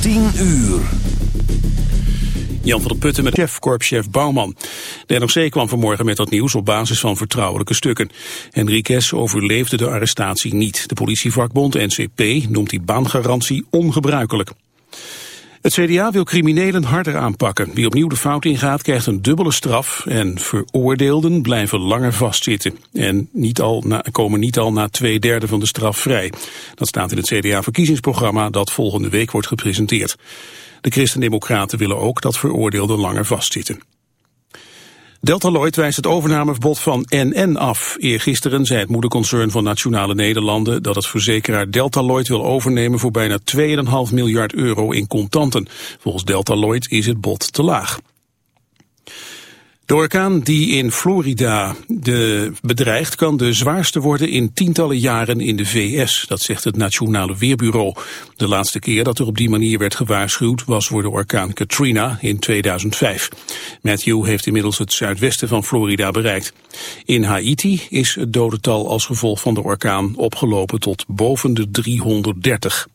10 uur. Jan van der Putten met chef, korpschef Bouwman. De NRC kwam vanmorgen met dat nieuws op basis van vertrouwelijke stukken. Henriques overleefde de arrestatie niet. De politievakbond NCP noemt die baangarantie ongebruikelijk. Het CDA wil criminelen harder aanpakken. Wie opnieuw de fout ingaat krijgt een dubbele straf en veroordeelden blijven langer vastzitten. En niet al na, komen niet al na twee derde van de straf vrij. Dat staat in het CDA-verkiezingsprogramma dat volgende week wordt gepresenteerd. De Christen-Democraten willen ook dat veroordeelden langer vastzitten. Deltaloid wijst het overnameverbod van NN af. Eergisteren zei het moederconcern van Nationale Nederlanden dat het verzekeraar Deltaloid wil overnemen voor bijna 2,5 miljard euro in contanten. Volgens Deltaloid is het bod te laag. De orkaan die in Florida de bedreigt kan de zwaarste worden in tientallen jaren in de VS. Dat zegt het Nationale Weerbureau. De laatste keer dat er op die manier werd gewaarschuwd was voor de orkaan Katrina in 2005. Matthew heeft inmiddels het zuidwesten van Florida bereikt. In Haiti is het dodental als gevolg van de orkaan opgelopen tot boven de 330.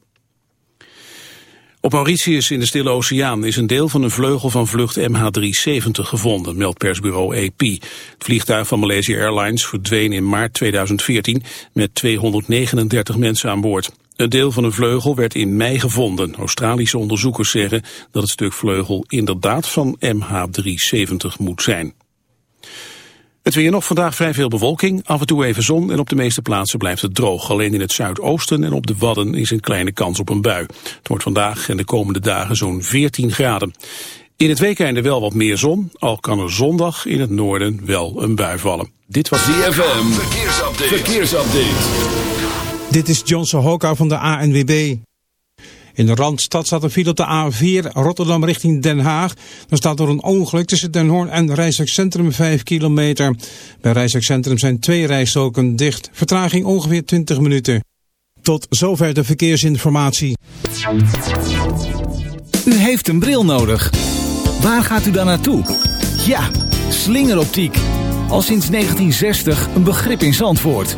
Op Mauritius in de Stille Oceaan is een deel van een vleugel van vlucht MH370 gevonden, meldt persbureau AP. Het vliegtuig van Malaysia Airlines verdween in maart 2014 met 239 mensen aan boord. Een deel van een vleugel werd in mei gevonden. Australische onderzoekers zeggen dat het stuk vleugel inderdaad van MH370 moet zijn. Het weer nog vandaag vrij veel bewolking, af en toe even zon en op de meeste plaatsen blijft het droog. Alleen in het zuidoosten en op de Wadden is een kleine kans op een bui. Het wordt vandaag en de komende dagen zo'n 14 graden. In het weekende wel wat meer zon, al kan er zondag in het noorden wel een bui vallen. Dit was DFM, verkeersupdate. verkeersupdate. Dit is Johnson Hoka van de ANWB. In de Randstad staat een file op de A4 Rotterdam richting Den Haag. Dan staat er een ongeluk tussen Den Hoorn en Rijswijk Centrum 5 kilometer. Bij Rijswijk Centrum zijn twee rijstoken dicht. Vertraging ongeveer 20 minuten. Tot zover de verkeersinformatie. U heeft een bril nodig. Waar gaat u dan naartoe? Ja, slingeroptiek. Al sinds 1960 een begrip in Zandvoort.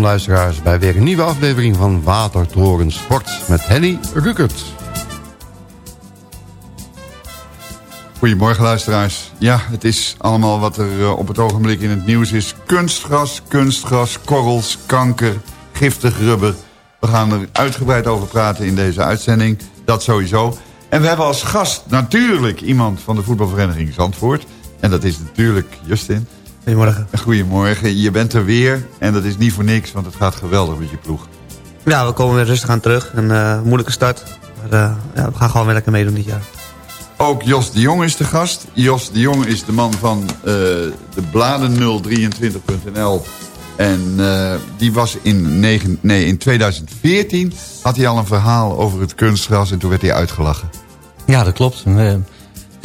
Luisteraars bij weer een nieuwe aflevering van Watertoren Sport met Henny Rukert. Goedemorgen luisteraars. Ja, het is allemaal wat er eh, op het ogenblik in het nieuws is. Kunstgras, kunstgras, korrels, kanker, giftig rubber. We gaan er uitgebreid over praten in deze uitzending. Dat sowieso. En we hebben als gast natuurlijk iemand van de voetbalvereniging Zandvoort. En dat is natuurlijk Justin. Goedemorgen. Goedemorgen. Je bent er weer en dat is niet voor niks, want het gaat geweldig met je ploeg. Ja, we komen weer rustig aan terug. Een uh, moeilijke start. Maar uh, ja, we gaan gewoon weer lekker meedoen dit jaar. ook Jos de Jong is de gast. Jos de Jong is de man van uh, de bladen 023.nl. En uh, die was in, negen, nee, in 2014 had hij al een verhaal over het kunstgras en toen werd hij uitgelachen. Ja, dat klopt.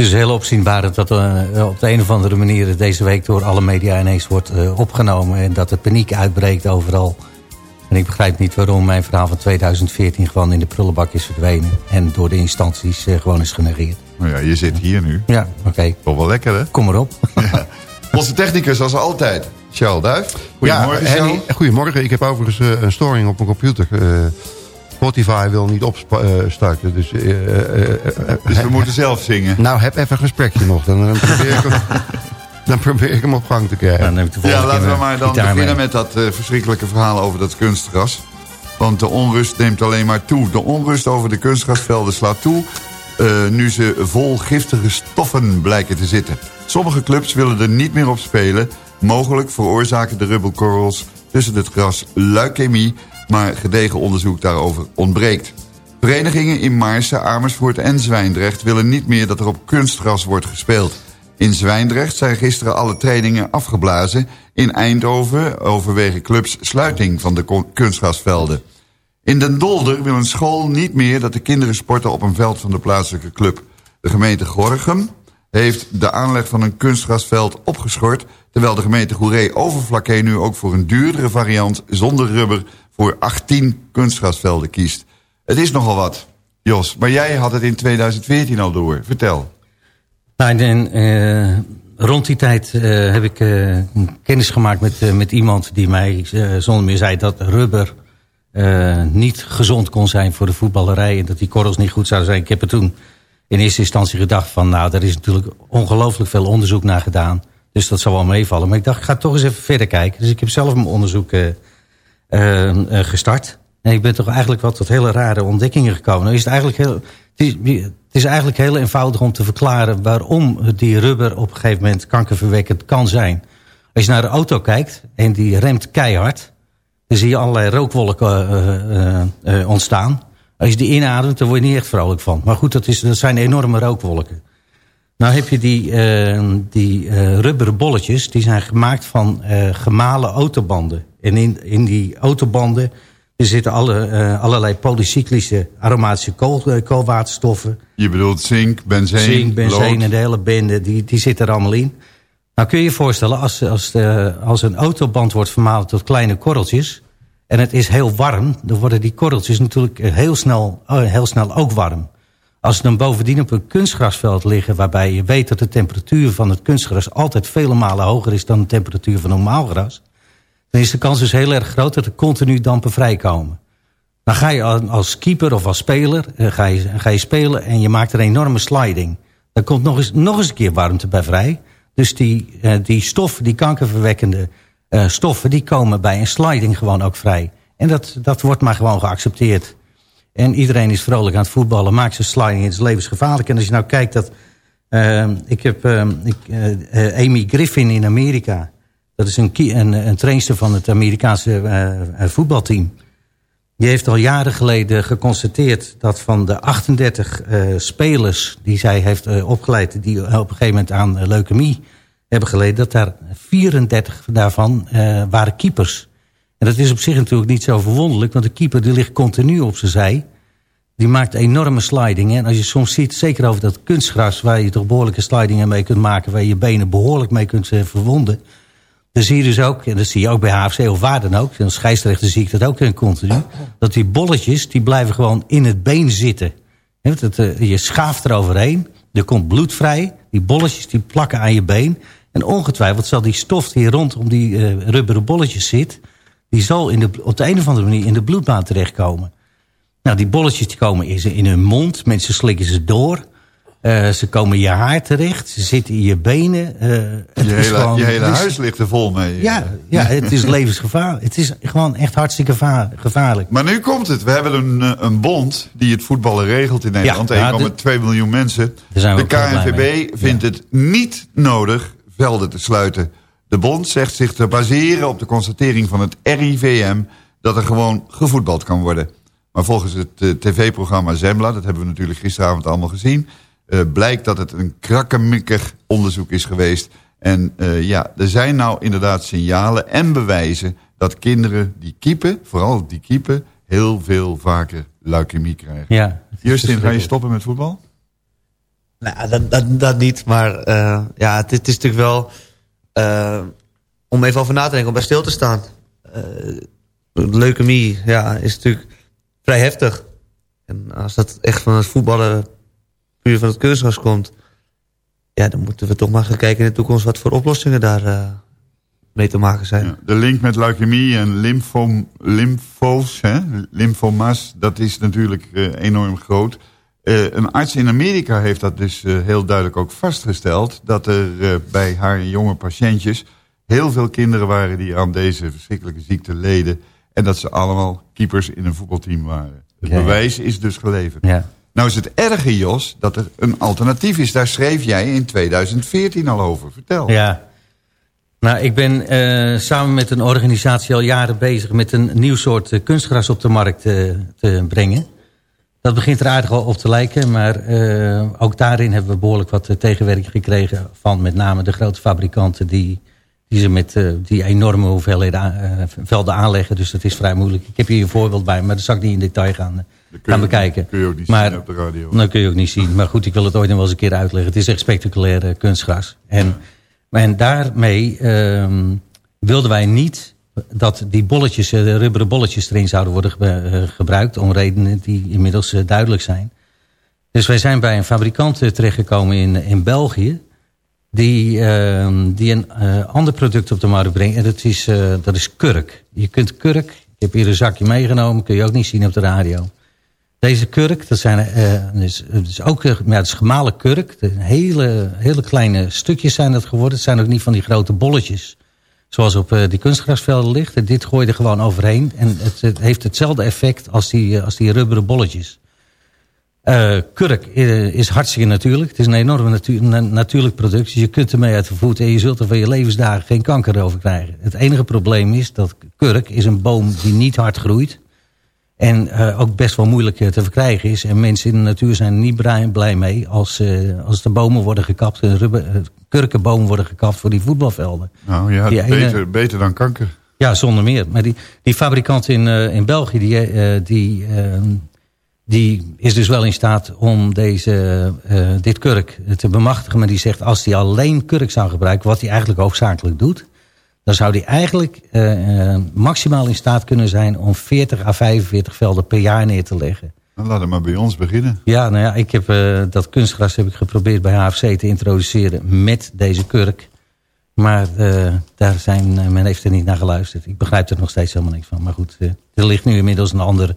Het is heel opzienbaar dat uh, op de een of andere manier deze week door alle media ineens wordt opgenomen. En dat er paniek uitbreekt overal. En ik begrijp niet waarom mijn verhaal van 2014 gewoon in de prullenbak is verdwenen. En door de instanties gewoon is genegeerd. Nou ja, je zit hier nu. Ja, oké. Okay. Toch wel lekker, hè? Kom erop. Ja. Onze technicus als altijd, Charles Duif. Goedemorgen, ja, Henny, Goedemorgen. Ik heb overigens uh, een storing op mijn computer. Spotify wil niet opstarten. Dus, uh, dus we moeten zelf zingen. Nou, heb even een gesprekje nog. Dan, dan, probeer ik hem, dan probeer ik hem op gang te krijgen. Ja, ja laten we maar dan beginnen mee. met dat verschrikkelijke verhaal over dat kunstgras. Want de onrust neemt alleen maar toe. De onrust over de kunstgrasvelden slaat toe... Uh, nu ze vol giftige stoffen blijken te zitten. Sommige clubs willen er niet meer op spelen. Mogelijk veroorzaken de rubbelkorrels tussen het gras leukemie... maar gedegen onderzoek daarover ontbreekt. Verenigingen in Maarsen, Amersfoort en Zwijndrecht... willen niet meer dat er op kunstgras wordt gespeeld. In Zwijndrecht zijn gisteren alle trainingen afgeblazen. In Eindhoven overwegen clubs sluiting van de kunstgrasvelden. In Den Dolder wil een school niet meer dat de kinderen sporten op een veld van de plaatselijke club. De gemeente Gorgum heeft de aanleg van een kunstgrasveld opgeschort... terwijl de gemeente Goeree Overflakkee nu ook voor een duurdere variant zonder rubber... voor 18 kunstgrasvelden kiest. Het is nogal wat, Jos, maar jij had het in 2014 al door. Vertel. Nou, en, uh, rond die tijd uh, heb ik uh, kennis gemaakt met, met iemand die mij zonder meer zei... dat rubber niet gezond kon zijn voor de voetballerij... en dat die korrels niet goed zouden zijn. Ik heb er toen in eerste instantie gedacht van... nou, er is natuurlijk ongelooflijk veel onderzoek naar gedaan. Dus dat zou wel meevallen. Maar ik dacht, ik ga toch eens even verder kijken. Dus ik heb zelf mijn onderzoek uh, gestart. En ik ben toch eigenlijk wat tot hele rare ontdekkingen gekomen. Nou is het, eigenlijk heel, het, is, het is eigenlijk heel eenvoudig om te verklaren... waarom die rubber op een gegeven moment kankerverwekkend kan zijn. Als je naar de auto kijkt en die remt keihard... dan zie je allerlei rookwolken uh, uh, ontstaan. Als je die inademt, dan word je niet echt vrolijk van. Maar goed, dat, is, dat zijn enorme rookwolken. Nou heb je die, uh, die rubberen bolletjes, die zijn gemaakt van uh, gemalen autobanden. En in, in die autobanden er zitten alle, allerlei polycyclische aromatische kool, koolwaterstoffen. Je bedoelt zink, benzine, Zink, benzine en de hele bende, die, die zit er allemaal in. Nou kun je je voorstellen, als, als, de, als een autoband wordt vermalen tot kleine korreltjes en het is heel warm, dan worden die korreltjes natuurlijk heel snel, heel snel ook warm. Als ze dan bovendien op een kunstgrasveld liggen... waarbij je weet dat de temperatuur van het kunstgras... altijd vele malen hoger is dan de temperatuur van normaal gras... dan is de kans dus heel erg groot dat er continu dampen vrijkomen. Dan ga je als keeper of als speler eh, ga je, ga je spelen... en je maakt een enorme sliding. Dan komt nog eens, nog eens een keer warmte bij vrij. Dus die, eh, die stoffen, die kankerverwekkende uh, stoffen... die komen bij een sliding gewoon ook vrij. En dat, dat wordt maar gewoon geaccepteerd. En iedereen is vrolijk aan het voetballen. Maakt zijn sliding, het is levensgevaarlijk. En als je nou kijkt dat... Ik heb ik, Amy Griffin in Amerika. Dat is een, een, trainster van het Amerikaanse voetbalteam. Die heeft al jaren geleden geconstateerd dat van de 38 spelers... die zij heeft opgeleid, die op een gegeven moment aan leukemie hebben geleden... dat daar 34 daarvan waren keepers. En dat is op zich natuurlijk niet zo verwonderlijk... want de keeper die ligt continu op zijn zij. Die maakt enorme slidingen. En als je soms ziet, zeker over dat kunstgras... waar je toch behoorlijke slidingen mee kunt maken... waar je je benen behoorlijk mee kunt verwonden... dan zie je dus ook, en dat zie je ook bij HFC of waar dan ook... en als scheidsrechter zie ik dat ook in continu... dat die bolletjes, die blijven gewoon in het been zitten. Uh, je schaaft er overheen, er komt bloed vrij... die bolletjes die plakken aan je been... en ongetwijfeld zal die stof die rondom die uh, rubberen bolletjes zit die zal in de, op de een of andere manier in de bloedbaan terechtkomen. Nou, die bolletjes die komen in hun mond. Mensen slikken ze door. Uh, ze komen in je haar terecht. Ze zitten in je benen. Uh, je, hele, gewoon, je hele huis ligt er vol mee. Ja, ja het is levensgevaarlijk. Het is gewoon echt hartstikke gevaarlijk. Maar nu komt het. We hebben een, eh, een bond die het voetballen regelt in Nederland. Ja, 1,2 miljoen mensen. De KNVB vindt het niet nodig velden te sluiten. De bond zegt zich te baseren op de constatering van het RIVM... dat er gewoon gevoetbald kan worden. Maar volgens het uh, tv-programma Zembla, dat hebben we natuurlijk gisteravond allemaal gezien... blijkt dat het een krakkemikkig onderzoek is geweest. En ja, er zijn nou inderdaad signalen en bewijzen dat kinderen die kiepen, vooral die kiepen, heel veel vaker leukemie krijgen. Ja, Justin, ga je stoppen met voetbal? Nou, dat, dat, dat niet, maar uh, ja, het, het, is natuurlijk wel... Uh, om even over na te denken, om bij stil te staan. Uh, leukemie, ja, is natuurlijk vrij heftig. En als dat echt van het voetballen puur van het kunstgras komt... ja, dan moeten we toch maar gaan kijken in de toekomst... wat voor oplossingen daar mee te maken zijn. Ja, de link met leukemie en lymfom, lymfos, hè, lymfomas, dat is natuurlijk enorm groot... Uh, een arts in Amerika heeft dat dus heel duidelijk ook vastgesteld... dat er bij haar jonge patiëntjes heel veel kinderen waren... die aan deze verschrikkelijke ziekte leden... en dat ze allemaal keepers in een voetbalteam waren. Het ja, bewijs is dus geleverd. Ja. Nou is het erge, Jos, dat er een alternatief is. Daar schreef jij in 2014 al over. Vertel. Ja. Nou, ik ben samen met een organisatie al jaren bezig... met een nieuw soort kunstgras op de markt te brengen... Dat begint er aardig op te lijken, maar ook daarin hebben we behoorlijk wat tegenwerking gekregen van met name de grote fabrikanten die, die ze met uh, die enorme hoeveelheden velden aanleggen. Dus dat is vrij moeilijk. Ik heb hier een voorbeeld bij, maar dat zal ik niet in detail gaan, gaan bekijken. kun je ook niet maar, zien op de radio. Dat kun je ook niet zien, maar goed, ik wil het ooit nog wel eens een keer uitleggen. Het is echt spectaculaire kunstgras. En, en daarmee ehm, wilden wij niet dat die bolletjes, eh, de rubberen bolletjes erin zouden worden eh, gebruikt... om redenen die inmiddels eh, duidelijk zijn. Dus wij zijn bij een fabrikant terechtgekomen in, in België... die, uh, die een uh, ander product op de markt brengt. En dat is, uh, dat is kurk. Je kunt kurk, ik heb hier een zakje meegenomen... kun je ook niet zien op de radio. Deze kurk, dat, zijn, is, dat is ook ja, dat is gemalen kurk. Hele, hele kleine stukjes zijn dat geworden. Het zijn ook niet van die grote bolletjes zoals op die kunstgrasvelden ligt. Dit gooi je er gewoon overheen. En het, het heeft hetzelfde effect als die, als die rubberen bolletjes. Uh, kurk is hartstikke natuurlijk. Het is een enorm natu na natuurlijk product. Dus je kunt ermee uit de voet en je zult er van je levensdagen geen kanker over krijgen. Het enige probleem is dat kurk is een boom die niet hard groeit. En uh, ook best wel moeilijk te verkrijgen is. En mensen in de natuur zijn er niet blij mee als, uh, als de bomen worden gekapt. Rubber, kurkenbomen worden gekapt voor die voetbalvelden. Nou ja, die beter, ene... beter dan kanker. Ja, zonder meer. Maar die, die fabrikant in, in België, die, die, uh, die is dus wel in staat om deze, dit kurk te bemachtigen. Maar die zegt, als hij alleen kurk zou gebruiken, wat hij eigenlijk hoofdzakelijk doet... dan zou hij eigenlijk maximaal in staat kunnen zijn om 40 à 45 velden per jaar neer te leggen. Dan laten we maar bij ons beginnen. Ja, nou ja, ik heb uh, dat kunstgras heb ik geprobeerd bij HFC te introduceren met deze kurk. Maar uh, daar zijn, men heeft er niet naar geluisterd. Ik begrijp er nog steeds helemaal niks van. Maar goed, er ligt nu inmiddels een ander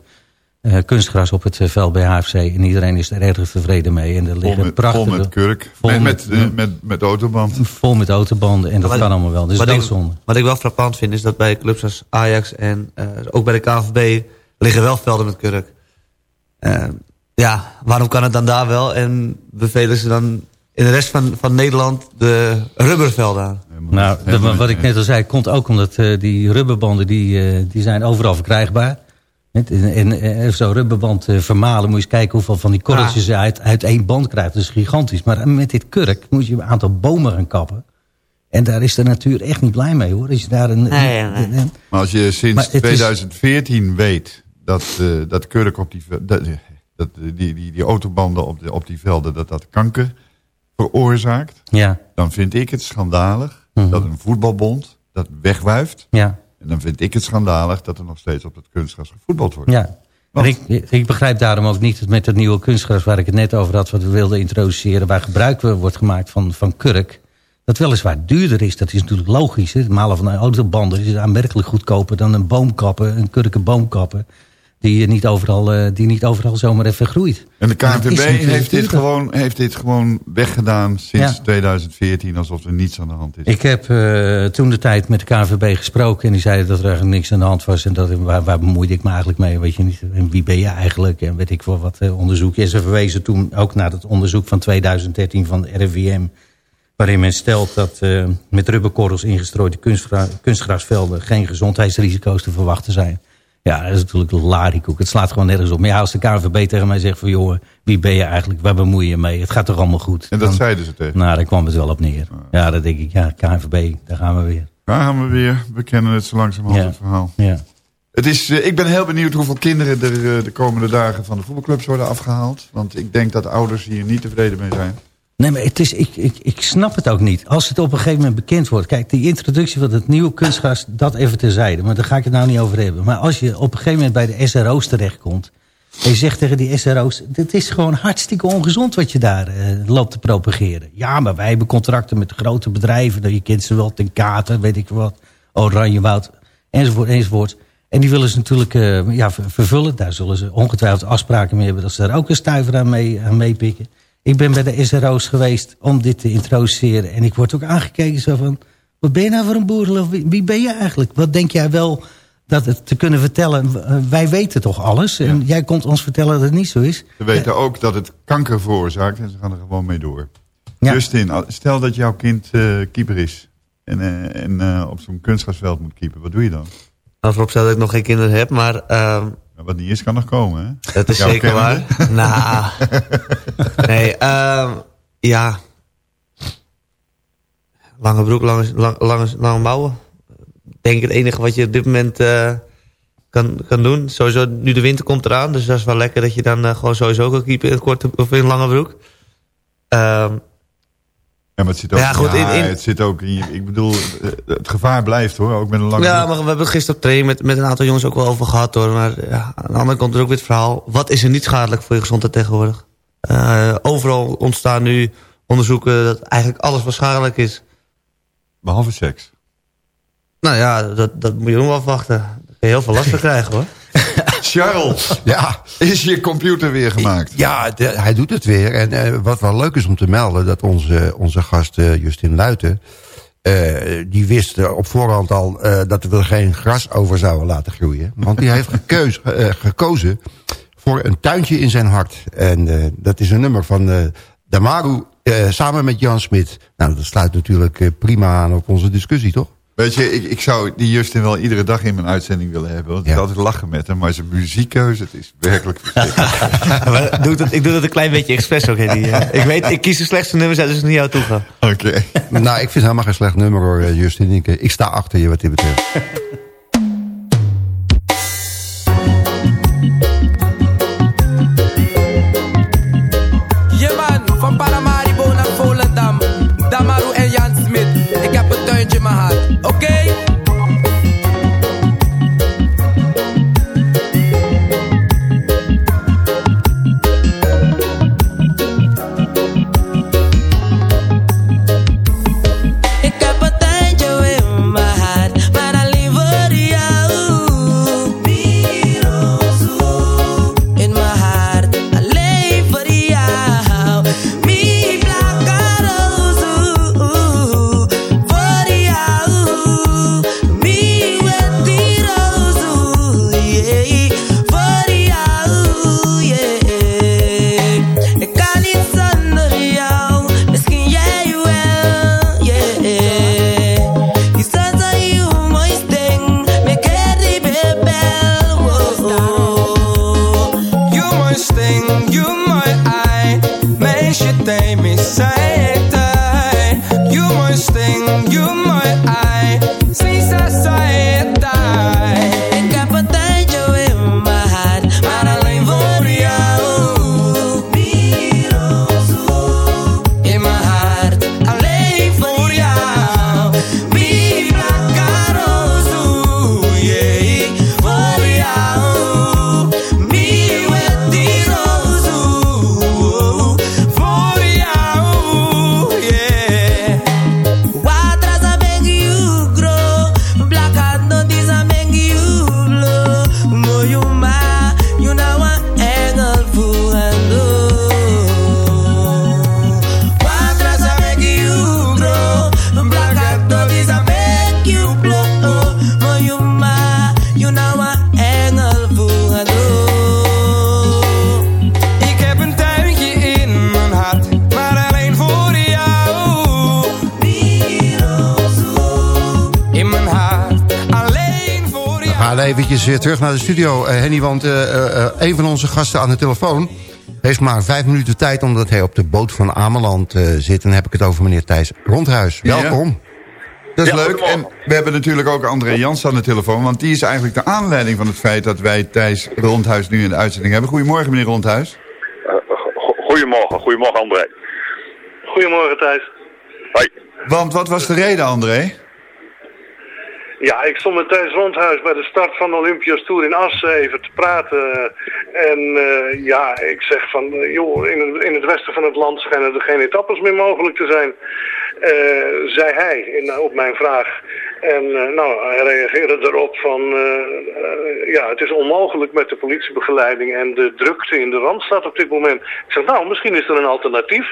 kunstgras op het veld bij HFC. En iedereen is er erg tevreden mee. En er liggen vol met, prachtige... Vol met kurk. Vol met, met, met, met, met autobanden. Vol met autobanden. En dat wat kan allemaal wel. Dus wat, dat ik, zonde. wat ik wel frappant vind is dat bij clubs als Ajax en ook bij de KVB liggen wel velden met kurk. Uh, ja, waarom kan het dan daar wel en bevelen ze dan in de rest van, van Nederland de rubbervelden aan? Nou, de, wat ik net al zei, komt ook omdat uh, die rubberbanden die, uh, die zijn overal verkrijgbaar. En, en zo'n rubberband vermalen, moet je eens kijken hoeveel van die korreltjes je uit, uit één band krijgt. Dat is gigantisch. Maar met dit kurk moet je een aantal bomen gaan kappen. En daar is de natuur echt niet blij mee hoor. Als je daar een, nee, nee. Een, maar als je sinds 2014 is... weet dat, uh, dat kurk op die, dat, dat, die, die, die autobanden op, de, op die velden, dat dat kanker veroorzaakt. Ja. Dan vind ik het schandalig mm -hmm. dat een voetbalbond dat wegwuift. Ja. En dan vind ik het schandalig dat er nog steeds op het kunstgras gevoetbald wordt. Ja. Ik, ik begrijp daarom ook niet met het nieuwe kunstgras waar ik het net over had, wat we wilden introduceren, waar gebruik wordt gemaakt van, van kurk. Dat weliswaar duurder is, dat is natuurlijk logisch. Hè? Het malen van autobanden is aanmerkelijk goedkoper dan een boomkappen, een kurken boomkappen die niet overal, uh, die niet overal zomaar even groeit. En de KNVB heeft dit, gewoon, heeft dit gewoon weggedaan sinds ja. 2014, alsof er niets aan de hand is. Ik heb uh, toen de tijd met de KNVB gesproken en die zeiden dat er eigenlijk niks aan de hand was. En dat, waar, waar bemoeide ik me eigenlijk mee? Weet je niet, en wie ben je eigenlijk? En weet ik wel wat uh, onderzoek. En ze verwezen toen ook naar het onderzoek van 2013 van de RIVM. Waarin men stelt dat met rubberkorrels ingestrooide kunstgra kunstgrasvelden geen gezondheidsrisico's te verwachten zijn. Ja, dat is natuurlijk larikoek. Het slaat gewoon nergens op. Maar ja, als de KNVB tegen mij zegt van... joh, wie ben je eigenlijk? Waar bemoei je mee? Het gaat toch allemaal goed? En dat zeiden ze tegen? Nou, daar kwam het wel op neer. Ja, dan denk ik, ja, KNVB, daar gaan we weer. Daar gaan we weer. We kennen het zo langzamerhand Ja. het verhaal. Ja. Het is, eh, ik ben heel benieuwd hoeveel kinderen er eh, de komende dagen van de voetbalclubs worden afgehaald. Want ik denk dat ouders hier niet tevreden mee zijn. Nee, maar het is, ik, ik, ik snap het ook niet. Als het op een gegeven moment bekend wordt. Kijk, die introductie van het nieuwe kunstgras, dat even terzijde. Maar daar ga ik het nou niet over hebben. Maar als je op een gegeven moment bij de SRO's terechtkomt. En je zegt tegen die SRO's, dit is gewoon hartstikke ongezond wat je daar eh, loopt te propageren. Ja, maar wij hebben contracten met grote bedrijven. Nou, Je kent ze wel, ten Katen, weet ik wat. Oranjewoud, enzovoort, enzovoort. En die willen ze natuurlijk eh, ja, ver- vervullen. Daar zullen ze ongetwijfeld afspraken mee hebben... dat ze daar ook een stuiver aan mee- aan meepikken. Ik ben bij de SRO's geweest om dit te introduceren. En ik word ook aangekeken zo van... wat ben je nou voor een boerenloof? Wie, wie ben je eigenlijk? Wat denk jij wel dat het te kunnen vertellen? Eh, Wij weten toch alles? En jij komt ons vertellen dat het niet zo is? Ze weten ook dat het kanker veroorzaakt en ze gaan er gewoon mee door. Ja. Justin, stel dat jouw kind eh, keeper is en, eh, en eh, op zo'n kunstgrasveld moet keeper. Wat doe je dan? Als voorop staat dat ik nog geen kinderen heb, maar ehm, Wat niet is, kan nog komen, hè? dat is Jouw zeker kennende. waar. nou, nee, ehm, ja. Lange broek, lange, lang, lange, lange mouwen. Ik denk het enige wat je op dit moment eh, kan, kan doen. Sowieso, nu de winter komt eraan, dus dat is wel lekker dat je dan eh, gewoon sowieso kan keepen in een korte of in een lange broek. Ja, maar het zit ook, Ja, goed, in- in- het zit ook in ik bedoel, eh, het gevaar blijft hoor, ook met een lange Ja, maar we hebben het gisteren op training met, met een aantal jongens ook wel over gehad hoor. Maar ja, aan de andere kant is ook weer het verhaal. Wat is er niet schadelijk voor je gezondheid tegenwoordig? Eh, overal ontstaan nu onderzoeken dat eigenlijk alles wat schadelijk is. Behalve seks. Nou ja, dat, dat moet je nog wel afwachten. Daar kun je heel veel last van krijgen hoor. Charles, Ja, is je computer weer gemaakt? ja de- hij doet het weer. En eh, wat wel leuk is om te melden... dat onze, onze gast eh, Justin Luiten... eh, die wist op voorhand al dat we er geen gras over zouden laten groeien. Want die heeft gekeus, gekozen voor een tuintje in zijn hart. En dat is een nummer van Damaru samen met Jan Smit. Nou, dat sluit natuurlijk prima aan op onze discussie, toch? Weet je, ik, ik zou die Justin wel iedere dag in mijn uitzending willen hebben. Want ik Ja. altijd lachen met hem. Maar zijn muziekkeuze, het is werkelijk verschrikkelijk. Doe ik, dat, ik doe dat een klein beetje expres ook. Hè, die, eh, ik weet, ik kies de slechtste nummers uit, dus ik naar jou toe ga. Oké. nou, ik vind het helemaal geen slecht nummer hoor, eh, Justin. Ik, eh, ik sta achter je wat dit betreft. same mistake that you must think you eventjes weer terug naar de studio, eh, Henny. Want eh, eh, een van onze gasten aan de telefoon heeft maar vijf minuten tijd... omdat hij op de boot van Ameland zit. En dan heb ik het over meneer Thijs Rondhuis. Ja. Welkom. Dat is leuk. En we hebben natuurlijk ook André Jans aan de telefoon. Want die is eigenlijk de aanleiding van het feit dat wij Thijs Rondhuis nu in de uitzending hebben. Goedemorgen meneer Rondhuis. Goedemorgen, goedemorgen André. Goedemorgen Thijs. Hoi. Want wat was de reden André? Ja, ik stond met Thijs Rondhuis bij de start van de Olympias Tour in Assen even te praten. En eh, ja, ik zeg van, eh, joh, in het, in het westen van het land schijnen er geen etappes meer mogelijk te zijn. Eh, zei hij in, op mijn vraag. En eh, nou, hij reageerde erop van, eh, eh, ja, het is onmogelijk met de politiebegeleiding en de drukte in de Randstad op dit moment. Ik zeg, nou, misschien is er een alternatief.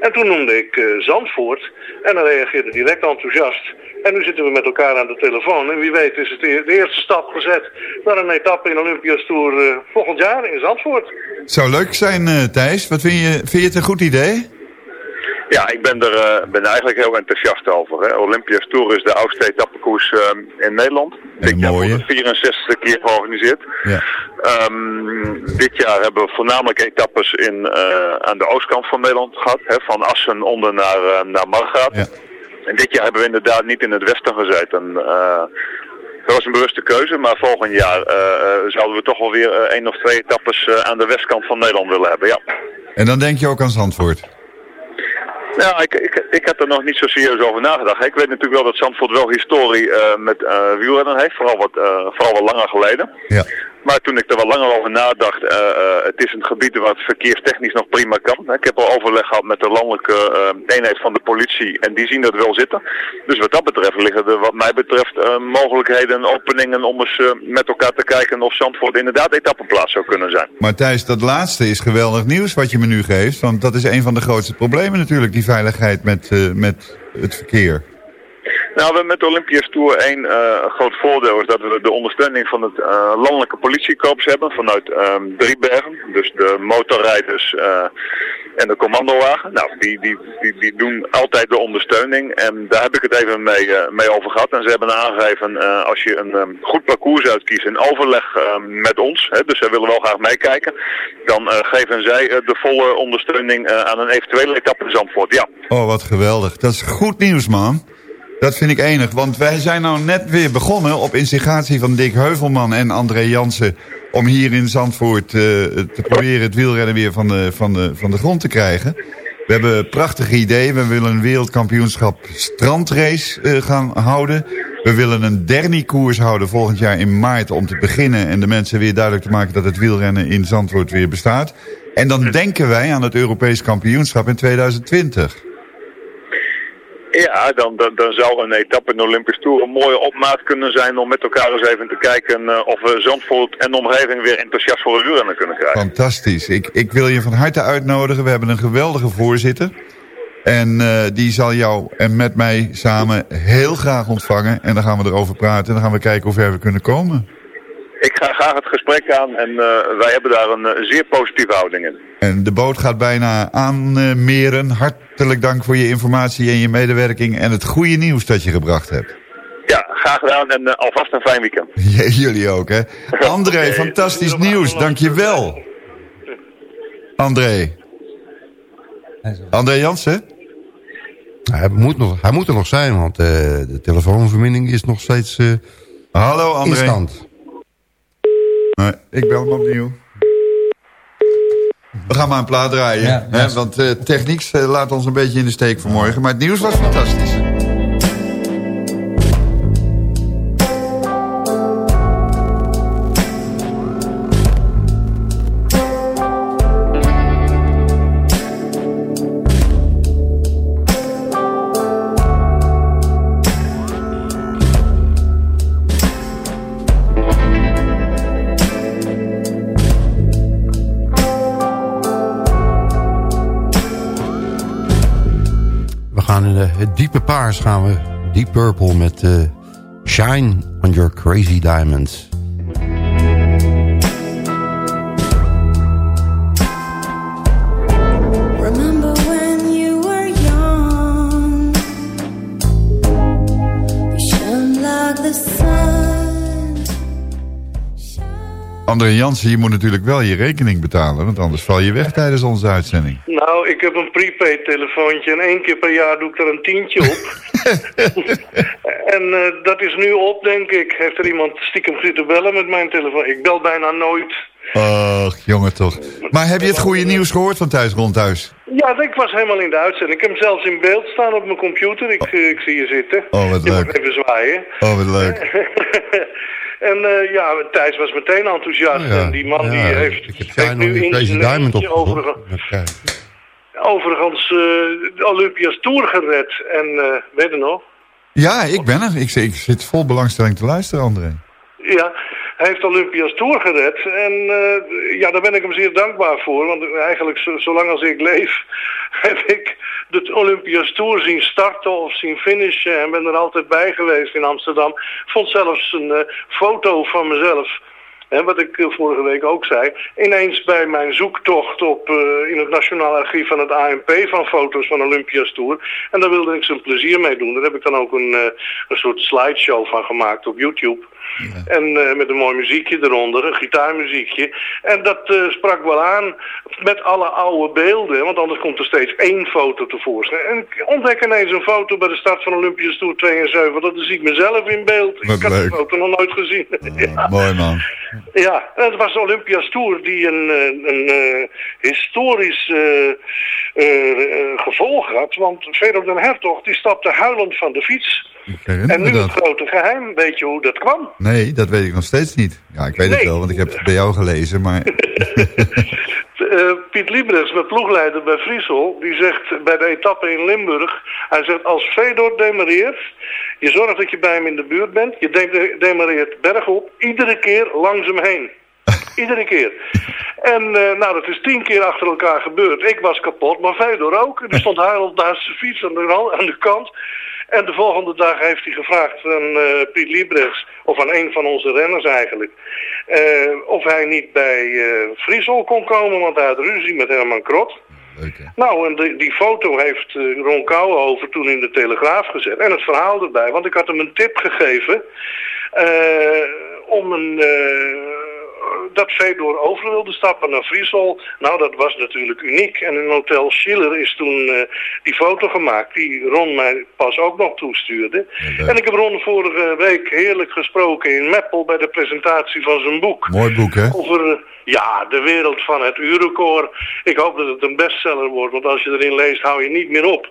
En toen noemde ik Zandvoort en hij reageerde direct enthousiast. En nu zitten we met elkaar aan de telefoon. En wie weet is het de, de eerste stap gezet naar een etappe in Olympias Tour eh, volgend jaar in Zandvoort. Zou leuk zijn Thijs. Wat vind je, vind je het een goed idee? Ja, ik ben er eh, ben er eigenlijk heel enthousiast over. Hè. Olympia's Tour is de oudste etappekoers eh, in Nederland. Dit jaar wordt het 64e keer georganiseerd. Ja. Ehm, dit jaar hebben we voornamelijk etappes in, eh, aan de oostkant van Nederland gehad. Hè, van Assen onder naar, naar Margraat. En dit jaar hebben we inderdaad niet in het westen gezeten. Dat was een bewuste keuze, maar volgend jaar zouden we toch wel weer één of twee etappes aan de westkant van Nederland willen hebben. Ja. En dan denk je ook aan Zandvoort. Ja, ik, ik, ik heb er nog niet zo serieus over nagedacht. Ik weet natuurlijk wel dat Zandvoort wel historie eh, met eh wielrennen heeft, vooral wat, eh, vooral wat langer geleden. Ja. Maar toen ik er wat langer over nadacht, eh, eh, het is een gebied wat verkeerstechnisch nog prima kan. Ik heb al overleg gehad met de landelijke eh, eenheid van de politie en die zien dat wel zitten. Dus wat dat betreft liggen er wat mij betreft mogelijkheden en openingen om eens met elkaar te kijken of Zandvoort inderdaad etappeplaats zou kunnen zijn. Maar Thijs, dat laatste is geweldig nieuws wat je me nu geeft. Want dat is een van de grootste problemen natuurlijk, die veiligheid met, met het verkeer. Nou, we hebben met de Olympias Tour één eh, groot voordeel is dat we de ondersteuning van het eh, landelijke politiekorps hebben vanuit ehm Driebergen. Dus de motorrijders eh, en de commandowagen. Nou, die, die, die, die doen altijd de ondersteuning en daar heb ik het even mee, mee over gehad. En ze hebben aangegeven als je een ehm, goed parcours uitkiest in overleg ehm, met ons, hè, dus zij willen wel graag meekijken, dan geven zij de volle ondersteuning aan een eventuele etappe in Zandvoort. Ja. Oh, wat geweldig. Dat is goed nieuws, man. Dat vind ik enig, want wij zijn nou net weer begonnen op instigatie van Dick Heuvelman en André Jansen... om hier in Zandvoort eh, te proberen het wielrennen weer van de, van, de, van de grond te krijgen. We hebben prachtige ideeën. We willen een wereldkampioenschap strandrace eh, gaan houden. We willen een derny-koers houden volgend jaar in maart om te beginnen... en de mensen weer duidelijk te maken dat het wielrennen in Zandvoort weer bestaat. En dan denken wij aan het Europees kampioenschap in 2020. Ja, dan, dan, dan zou een etappe in de Olympisch Tour een mooie opmaat kunnen zijn om met elkaar eens even te kijken eh, of we Zandvoort en de omgeving weer enthousiast voor het wielrennen kunnen krijgen. Fantastisch. Ik, ik wil je van harte uitnodigen. We hebben een geweldige voorzitter. En eh, die zal jou en met mij samen heel graag ontvangen. En dan gaan we erover praten en dan gaan we kijken hoe ver we kunnen komen. Ik ga graag het gesprek aan en eh, wij hebben daar een eh, zeer positieve houding in. En de boot gaat bijna aanmeren. Hartelijk dank voor je informatie en je medewerking en het goede nieuws dat je gebracht hebt. Ja, graag gedaan en eh, alvast een fijn weekend. Ja, jullie ook, hè? André, fantastisch nieuws. Dank je wel. André. André Jansen? Hij moet, nog, hij moet er nog zijn, want eh, de telefoonverbinding is nog steeds eh Hallo André. in stand. Nee, ik bel hem opnieuw. We gaan maar een plaat draaien. Ja, hè? Want eh techniek eh, laat ons een beetje in de steek vanmorgen. Maar het nieuws was fantastisch. Het diepe paars gaan we. Deep Purple met eh, Shine on Your Crazy Diamonds. André Jansen, je moet natuurlijk wel je rekening betalen... want anders val je weg tijdens onze uitzending. Nou, ik heb een prepaid telefoontje en één keer per jaar doe ik er een tientje op. en eh, dat is nu op, denk ik. Heeft er iemand stiekem zitten bellen met mijn telefoon? Ik bel bijna nooit. Och, jongen toch. Maar heb je het goede nieuws gehoord van Thuis Rond Thuis? Ja, ik was helemaal in de uitzending. Ik heb hem zelfs in beeld staan op mijn computer. Ik, eh, ik zie je zitten. Oh, wat Je leuk. moet even zwaaien. Oh, wat leuk. en eh, ja, Thijs was meteen enthousiast. Ja, en die man ja, die heeft, Ik heb nu in zijn Diamond overigens, Ja. overigens eh, de Olympia's Tour gered. En eh, weet je nog? Ja, ik ben er. Ik, ik zit vol belangstelling te luisteren, André. Ja, hij heeft Olympia's Tour gered. En eh, ja, daar ben ik hem zeer dankbaar voor. Want eigenlijk, zo, zolang als ik leef, heb ik de Olympia's Tour zien starten of zien finishen. En ben er altijd bij geweest in Amsterdam. Vond zelfs een eh, foto van mezelf. Wat ik eh, vorige week ook zei. Ineens bij mijn zoektocht op, in het Nationaal Archief van het ANP van foto's van Olympia's Tour. En daar wilde ik zijn plezier mee doen. Daar heb ik dan ook een, een soort slideshow van gemaakt op YouTube. En eh, met een mooi muziekje eronder, een gitaarmuziekje. En dat eh, sprak wel aan met alle oude beelden, want anders komt er steeds één foto tevoorschijn. En ik ontdek ineens een foto bij de start van Olympisch Tour 72. Dat zie ik mezelf in beeld. Wat ik had die foto nog nooit gezien. ja. Mooi man. Ja, en het was de Olympia's Tour die een, eh, een historisch eh, gevolg had. Want Fedor den Hertog die stapte huilend van de fiets. Herinner En nu het dat. grote geheim, weet je hoe dat kwam? Nee, dat weet ik nog steeds niet. Ja, ik weet het wel, want ik heb het bij jou gelezen, maar... Eh, Piet Liebrechts, mijn ploegleider bij Friesel, die zegt bij de etappe in Limburg, hij zegt als Fedor demareert, je zorgt dat je bij hem in de buurt bent, je de- demareert bergop, iedere keer langs hem heen. Iedere keer. En eh, nou, dat is tien keer achter elkaar gebeurd. Ik was kapot, maar Fedor ook. Die stond huilend naast zijn fiets aan de, aan de kant. En de volgende dag heeft hij gevraagd aan eh, Piet Liebrechts, of aan een van onze renners eigenlijk, eh, of hij niet bij Friesel kon komen, want hij had ruzie met Herman Krot. Nou, en die, die foto heeft Ron Kouwenhoven toen in de Telegraaf gezet. En het verhaal erbij, want ik had hem een tip gegeven om een... dat Fedor over wilde stappen naar Friesel. Nou, dat was natuurlijk uniek. En in Hotel Schiller is toen eh, die foto gemaakt, die Ron mij pas ook nog toestuurde. En ik heb Ron vorige week heerlijk gesproken in Meppel bij de presentatie van zijn boek. Mooi boek, hè? Over, ja, de wereld van het uurrecord. Ik hoop dat het een bestseller wordt, want als je erin leest, hou je niet meer op.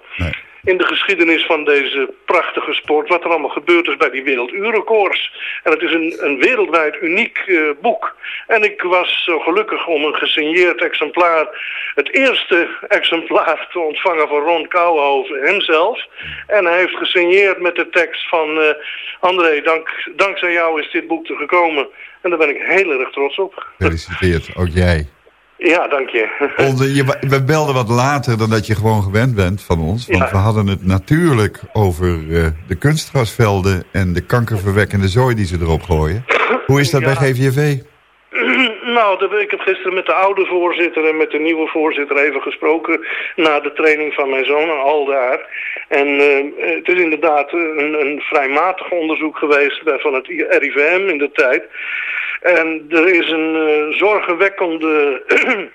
In de geschiedenis van deze prachtige sport, wat er allemaal gebeurd is bij die werelduurrecords. En het is een, een wereldwijd uniek eh, boek. En ik was zo gelukkig om een gesigneerd exemplaar, het eerste exemplaar te ontvangen van Ron Kouwenhoven hemzelf. En hij heeft gesigneerd met de tekst van eh, André, dank, dankzij jou is dit boek er gekomen. En daar ben ik heel erg trots op. Gefeliciteerd, ook jij. Ja, dank je. Je, we belden wat later dan dat je gewoon gewend bent van ons. Want Ja. we hadden het natuurlijk over eh, de kunstgrasvelden... en de kankerverwekkende zooi die ze erop gooien. Hoe is dat bij GVV? Nou, ik heb gisteren met de oude voorzitter en met de nieuwe voorzitter even gesproken na de training van mijn zoon, al daar. En eh, het is inderdaad een, een vrij matig onderzoek geweest van het RIVM in de tijd. En er is een eh, zorgenwekkende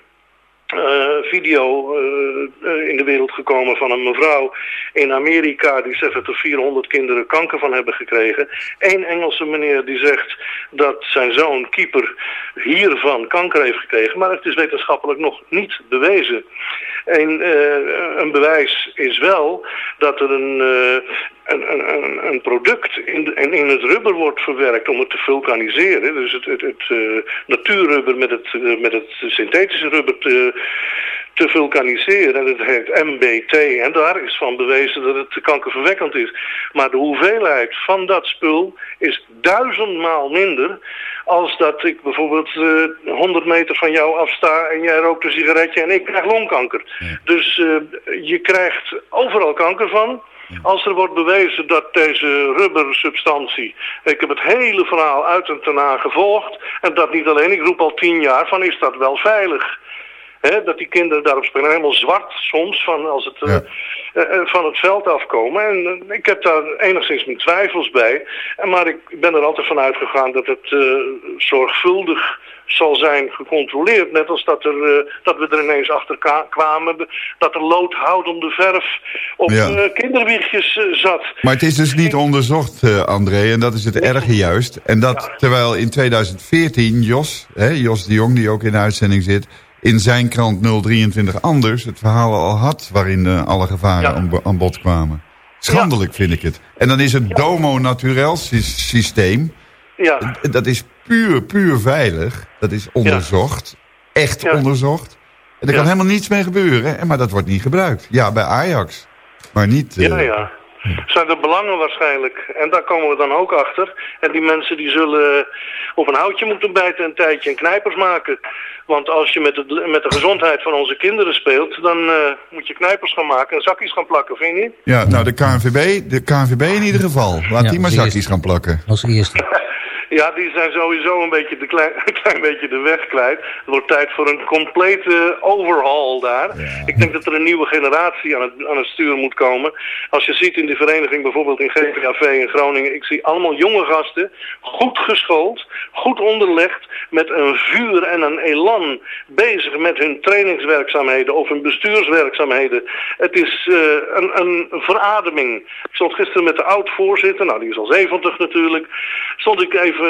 eh, video eh, in de wereld gekomen van een mevrouw in Amerika die zegt dat er 400 kinderen kanker van hebben gekregen. Eén Engelse meneer die zegt dat zijn zoon, keeper, hiervan kanker heeft gekregen, maar het is wetenschappelijk nog niet bewezen. En een bewijs is wel dat er een, een, een, een- een product in, in, het rubber wordt verwerkt om het te vulkaniseren. Dus het, het, het eh, natuurrubber met het, eh, met het synthetische rubber te, te vulkaniseren. En dat heet MBT. En daar is van bewezen dat het kankerverwekkend is. Maar de hoeveelheid van dat spul is duizendmaal minder als dat ik bijvoorbeeld eh 100 meter van jou afsta en jij rookt een sigaretje en ik krijg longkanker. Dus eh, je krijgt overal kanker van. Als er wordt bewezen dat deze rubbersubstantie, ik heb het hele verhaal uit en ten aan gevolgd, en dat niet alleen, ik roep al tien jaar van is dat wel veilig? Dat die kinderen daarop springen. Helemaal zwart soms, van als het, eh, van het veld afkomen. En eh, ik heb daar enigszins mijn twijfels bij. En, maar ik ben er altijd van uitgegaan dat het eh, zorgvuldig zal zijn gecontroleerd. Net als dat, er, eh, dat we er ineens achter kwamen dat er loodhoudende verf op Ja. eh, kinderwiegjes eh, zat. Maar het is dus niet onderzocht, eh, André, en dat is het erge juist. En dat terwijl in 2014 Jos, hè, Jos de Jong, die ook in de uitzending zit... in zijn krant 023 Anders het verhaal al had... waarin eh, alle gevaren aan, bo- aan bod kwamen. Schandelijk vind ik het. En dan is het Domo Naturel sy- systeem... Ja. dat is puur, puur veilig. Dat is onderzocht. Echt onderzocht. En er kan helemaal niets mee gebeuren. Maar dat wordt niet gebruikt. Ja, bij Ajax. Maar niet... eh, Ja, ja. Zijn de belangen waarschijnlijk. En daar komen we dan ook achter. En die mensen die zullen op een houtje moeten bijten een tijdje en knijpers maken. Want als je met, het, met de gezondheid van onze kinderen speelt, dan eh, moet je knijpers gaan maken en zakjes gaan plakken, vind je niet? Ja, nou de KNVB, de KNVB in ieder geval. Laat Ja, die maar zakjes eerste. gaan plakken. Als eerste. Ja, die zijn sowieso een beetje de klein, een klein beetje de weg kwijt. Het wordt tijd voor een complete overhaul daar. Ik denk dat er een nieuwe generatie aan het, aan het stuur moet komen. Als je ziet in die vereniging, bijvoorbeeld in GPAV in Groningen, ik zie allemaal jonge gasten, goed geschoold, goed onderlegd, met een vuur en een elan bezig met hun trainingswerkzaamheden of hun bestuurswerkzaamheden. Het is eh, een, een verademing. Ik stond gisteren met de oud-voorzitter, nou die is al 70 natuurlijk, stond ik even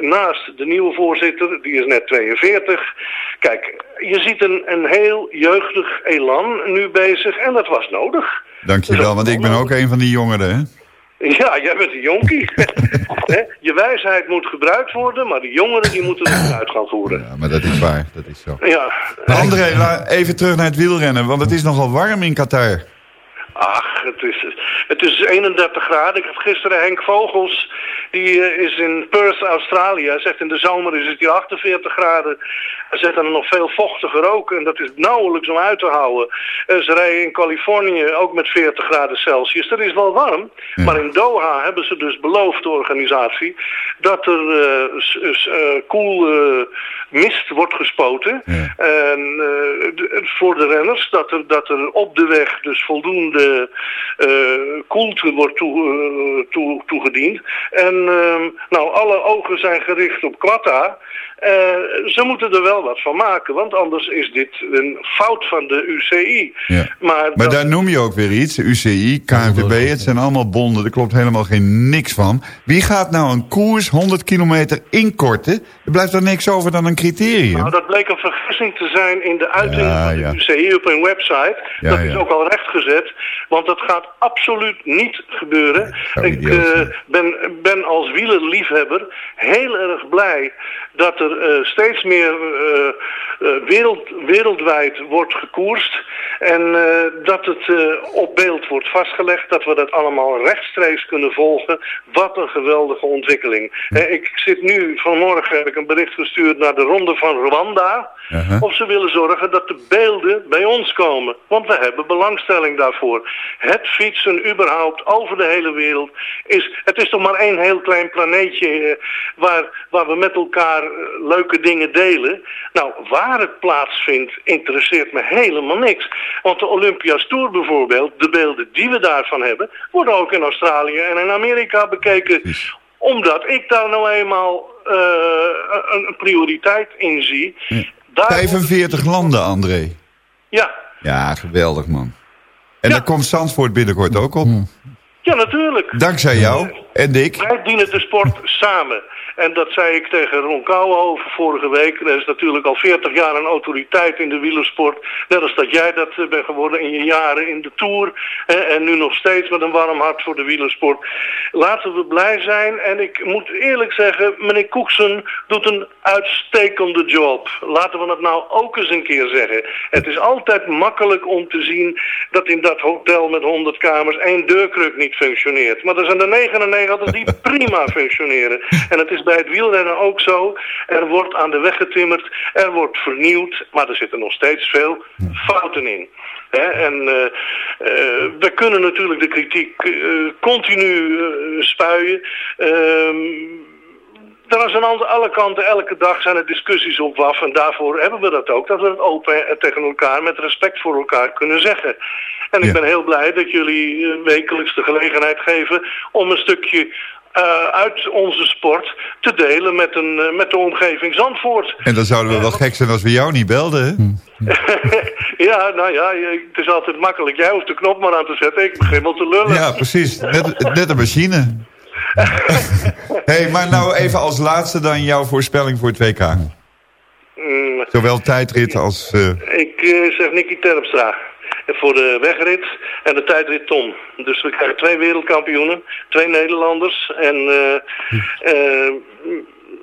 naast de nieuwe voorzitter, die is net 42. Kijk, je ziet een, een heel jeugdig elan nu bezig en dat was nodig. Dankjewel, want ik ben ook een van die jongeren. Hè? Ja, jij bent een jonkie. Je wijsheid moet gebruikt worden, maar de jongeren die moeten het uit gaan voeren. Ja, maar dat is waar, dat is zo. Ja, André, even terug naar het wielrennen, want het is nogal warm in Qatar. ach, het is, het is 31 graden. Ik heb gisteren Henk Vogels, die eh, is in Perth, Australië. Hij zegt in de zomer is het hier 48 graden. Hij zegt dan nog veel vochtiger ook. En dat is nauwelijks om uit te houden. Eh, ze rijden in Californië ook met 40 graden Celsius. Dat is wel warm. Maar in Doha hebben ze dus beloofd, de organisatie, dat er eh, koel mist wordt gespoten. En voor de renners, dat er, dat er op de weg dus voldoende koelte wordt toe, toe, toegediend. En nou, alle ogen zijn gericht op Quatta. Eh, ze moeten er wel wat van maken, want anders is dit een fout van de UCI. Ja. Maar, Maar daar noem je ook weer iets, UCI, KNVB, het zijn allemaal bonden, er klopt helemaal geen niks van. Wie gaat nou een koers 100 kilometer inkorten? Er blijft er niks over dan een criterium. Nou, dat bleek een vergissing te zijn in de uiting Ja, van de ja. UCI op hun website. Ja, dat is ook al rechtgezet, want dat gaat absoluut niet gebeuren. Ik eh, ben, ben als wielerliefhebber heel erg blij dat er eh, steeds meer eh, eh, wereld, wereldwijd wordt gekoerst. En dat het op beeld wordt vastgelegd, dat we dat allemaal rechtstreeks kunnen volgen. Wat een geweldige ontwikkeling. Ik zit nu, vanmorgen heb ik een bericht gestuurd naar de ronde van Rwanda. Of ze willen zorgen dat de beelden bij ons komen. Want we hebben belangstelling daarvoor. Het fietsen überhaupt over de hele wereld is... Het is toch maar één heel klein planeetje waar, waar we met elkaar leuke dingen delen. Nou, waar het plaatsvindt interesseert me helemaal niks. Want de Olympia's Tour bijvoorbeeld, de beelden die we daarvan hebben... worden ook in Australië en in Amerika bekeken. Omdat ik daar nou eenmaal eh, een, prioriteit in zie. Daar 45 landen, André. Ja, Ja, geweldig man. En daar komt Zandvoort binnenkort ook op. ja, natuurlijk. Dankzij jou en Dick. Wij dienen de sport samen. En dat zei ik tegen Ron Kouwenhoven vorige week. Er is natuurlijk al 40 jaar een autoriteit in de wielersport. Net als dat jij dat eh, bent geworden in je jaren in de Tour. en nu nog steeds met een warm hart voor de wielersport. Laten we blij zijn. En ik moet eerlijk zeggen, meneer Koeksen doet een uitstekende job. Laten we dat nou ook eens een keer zeggen. Het is altijd makkelijk om te zien dat in dat hotel met 100 kamers één deurkruk niet functioneert. Maar er zijn er 99 die prima functioneren. En het is bij het wielrennen ook zo. Er wordt aan de weg getimmerd, er wordt vernieuwd, maar er zitten nog steeds veel fouten in. En eh, eh, we kunnen natuurlijk de kritiek eh, continu spuien. Ehm, er is aan alle kanten, elke dag zijn er discussies op WAF. En daarvoor hebben we dat ook. Dat we het open tegen elkaar, met respect voor elkaar kunnen zeggen. En ik Ja. ben heel blij dat jullie eh, wekelijks de gelegenheid geven om een stukje eh, uit onze sport te delen met, een, eh, met de omgeving Zandvoort. En dan zouden we wel gek zijn als we jou niet belden, hè? ja, nou ja, het is altijd makkelijk. Jij hoeft de knop maar aan te zetten. Ik begin wel te lullen. Ja, precies. Net, net een machine. hey, maar nou even als laatste dan jouw voorspelling voor het WK. Mm, Zowel tijdrit als... eh, Ik eh, zeg Nicky Terpstra. Voor de wegrit en de tijdrit Tom. Dus we krijgen twee wereldkampioenen, twee Nederlanders. En eh,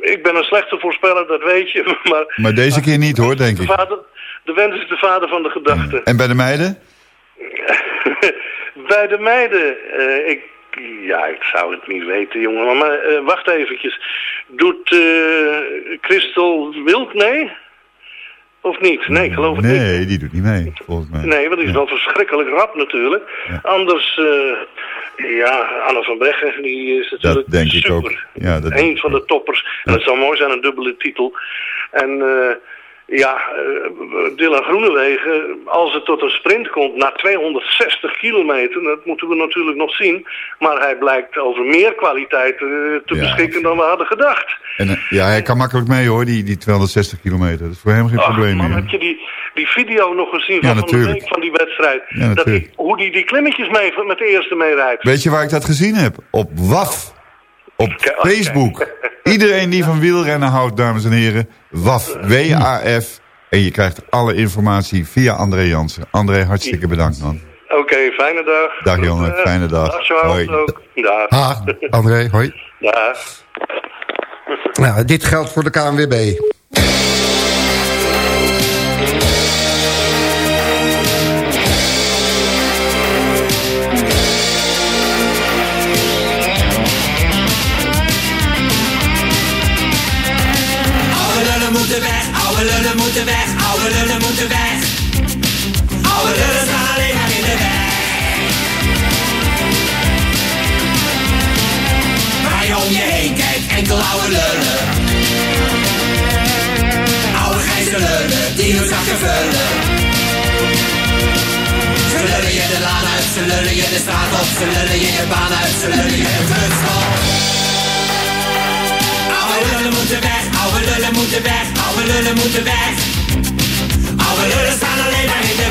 ik ben een slechte voorspeller, dat weet je. Maar maar deze keer niet hoor, denk de, ik. vader, de wens is de vader van de gedachte. En bij de meiden? Bij de meiden, ik, ja, ik zou het niet weten, jongen. Maar eh, wacht eventjes. Doet eh Christel Wild mee? Of niet? Nee, ik geloof het niet. Nee, die doet niet mee, volgens mij. Nee, want die is wel verschrikkelijk rap natuurlijk. Anders, eh, ja, Anne van Breggen, die is natuurlijk Dat denk ik super. ook. Ja, dat Een van de toppers. En het zou mooi zijn, een dubbele titel. En eh, ja, eh, Dylan Groenewegen, als het tot een sprint komt na 260 kilometer, dat moeten we natuurlijk nog zien. Maar hij blijkt over meer kwaliteit eh, te Ja. beschikken dan we hadden gedacht. En, eh, ja, hij kan makkelijk mee hoor, die, die 260 kilometer. Dat is voor hem geen Ach, probleem man, meer. heb je die, die video nog gezien van, Ja, van de week van die wedstrijd? Ja, dat die, hoe die die klimmetjes mee, met de eerste meerijdt. Weet je waar ik dat gezien heb? Op WAF. Op Facebook. Iedereen die van wielrennen houdt, dames en heren. WAF. W-A-F. En je krijgt alle informatie via André Jansen. André, hartstikke bedankt man. Oké, fijne dag. Dag, jongen. Eh, Fijne dag. Dag Hoi. ook. Dag. Ha, André, hoi. Dag. Nou, dit geldt voor de KNWB. Oude lullen moeten weg. Oude lullen staan alleen maar in de weg. Waar je om je heen kijkt, enkel oude lullen. Oude grijze lullen, die hun zakken vullen. Ze lullen je de laan uit, ze lullen je de straat op, ze lullen je je baan uit, ze lullen je de kunst op. Lullen moeten weg, oude lullen moeten weg, oude lullen moeten weg. Oude lullen staan alleen maar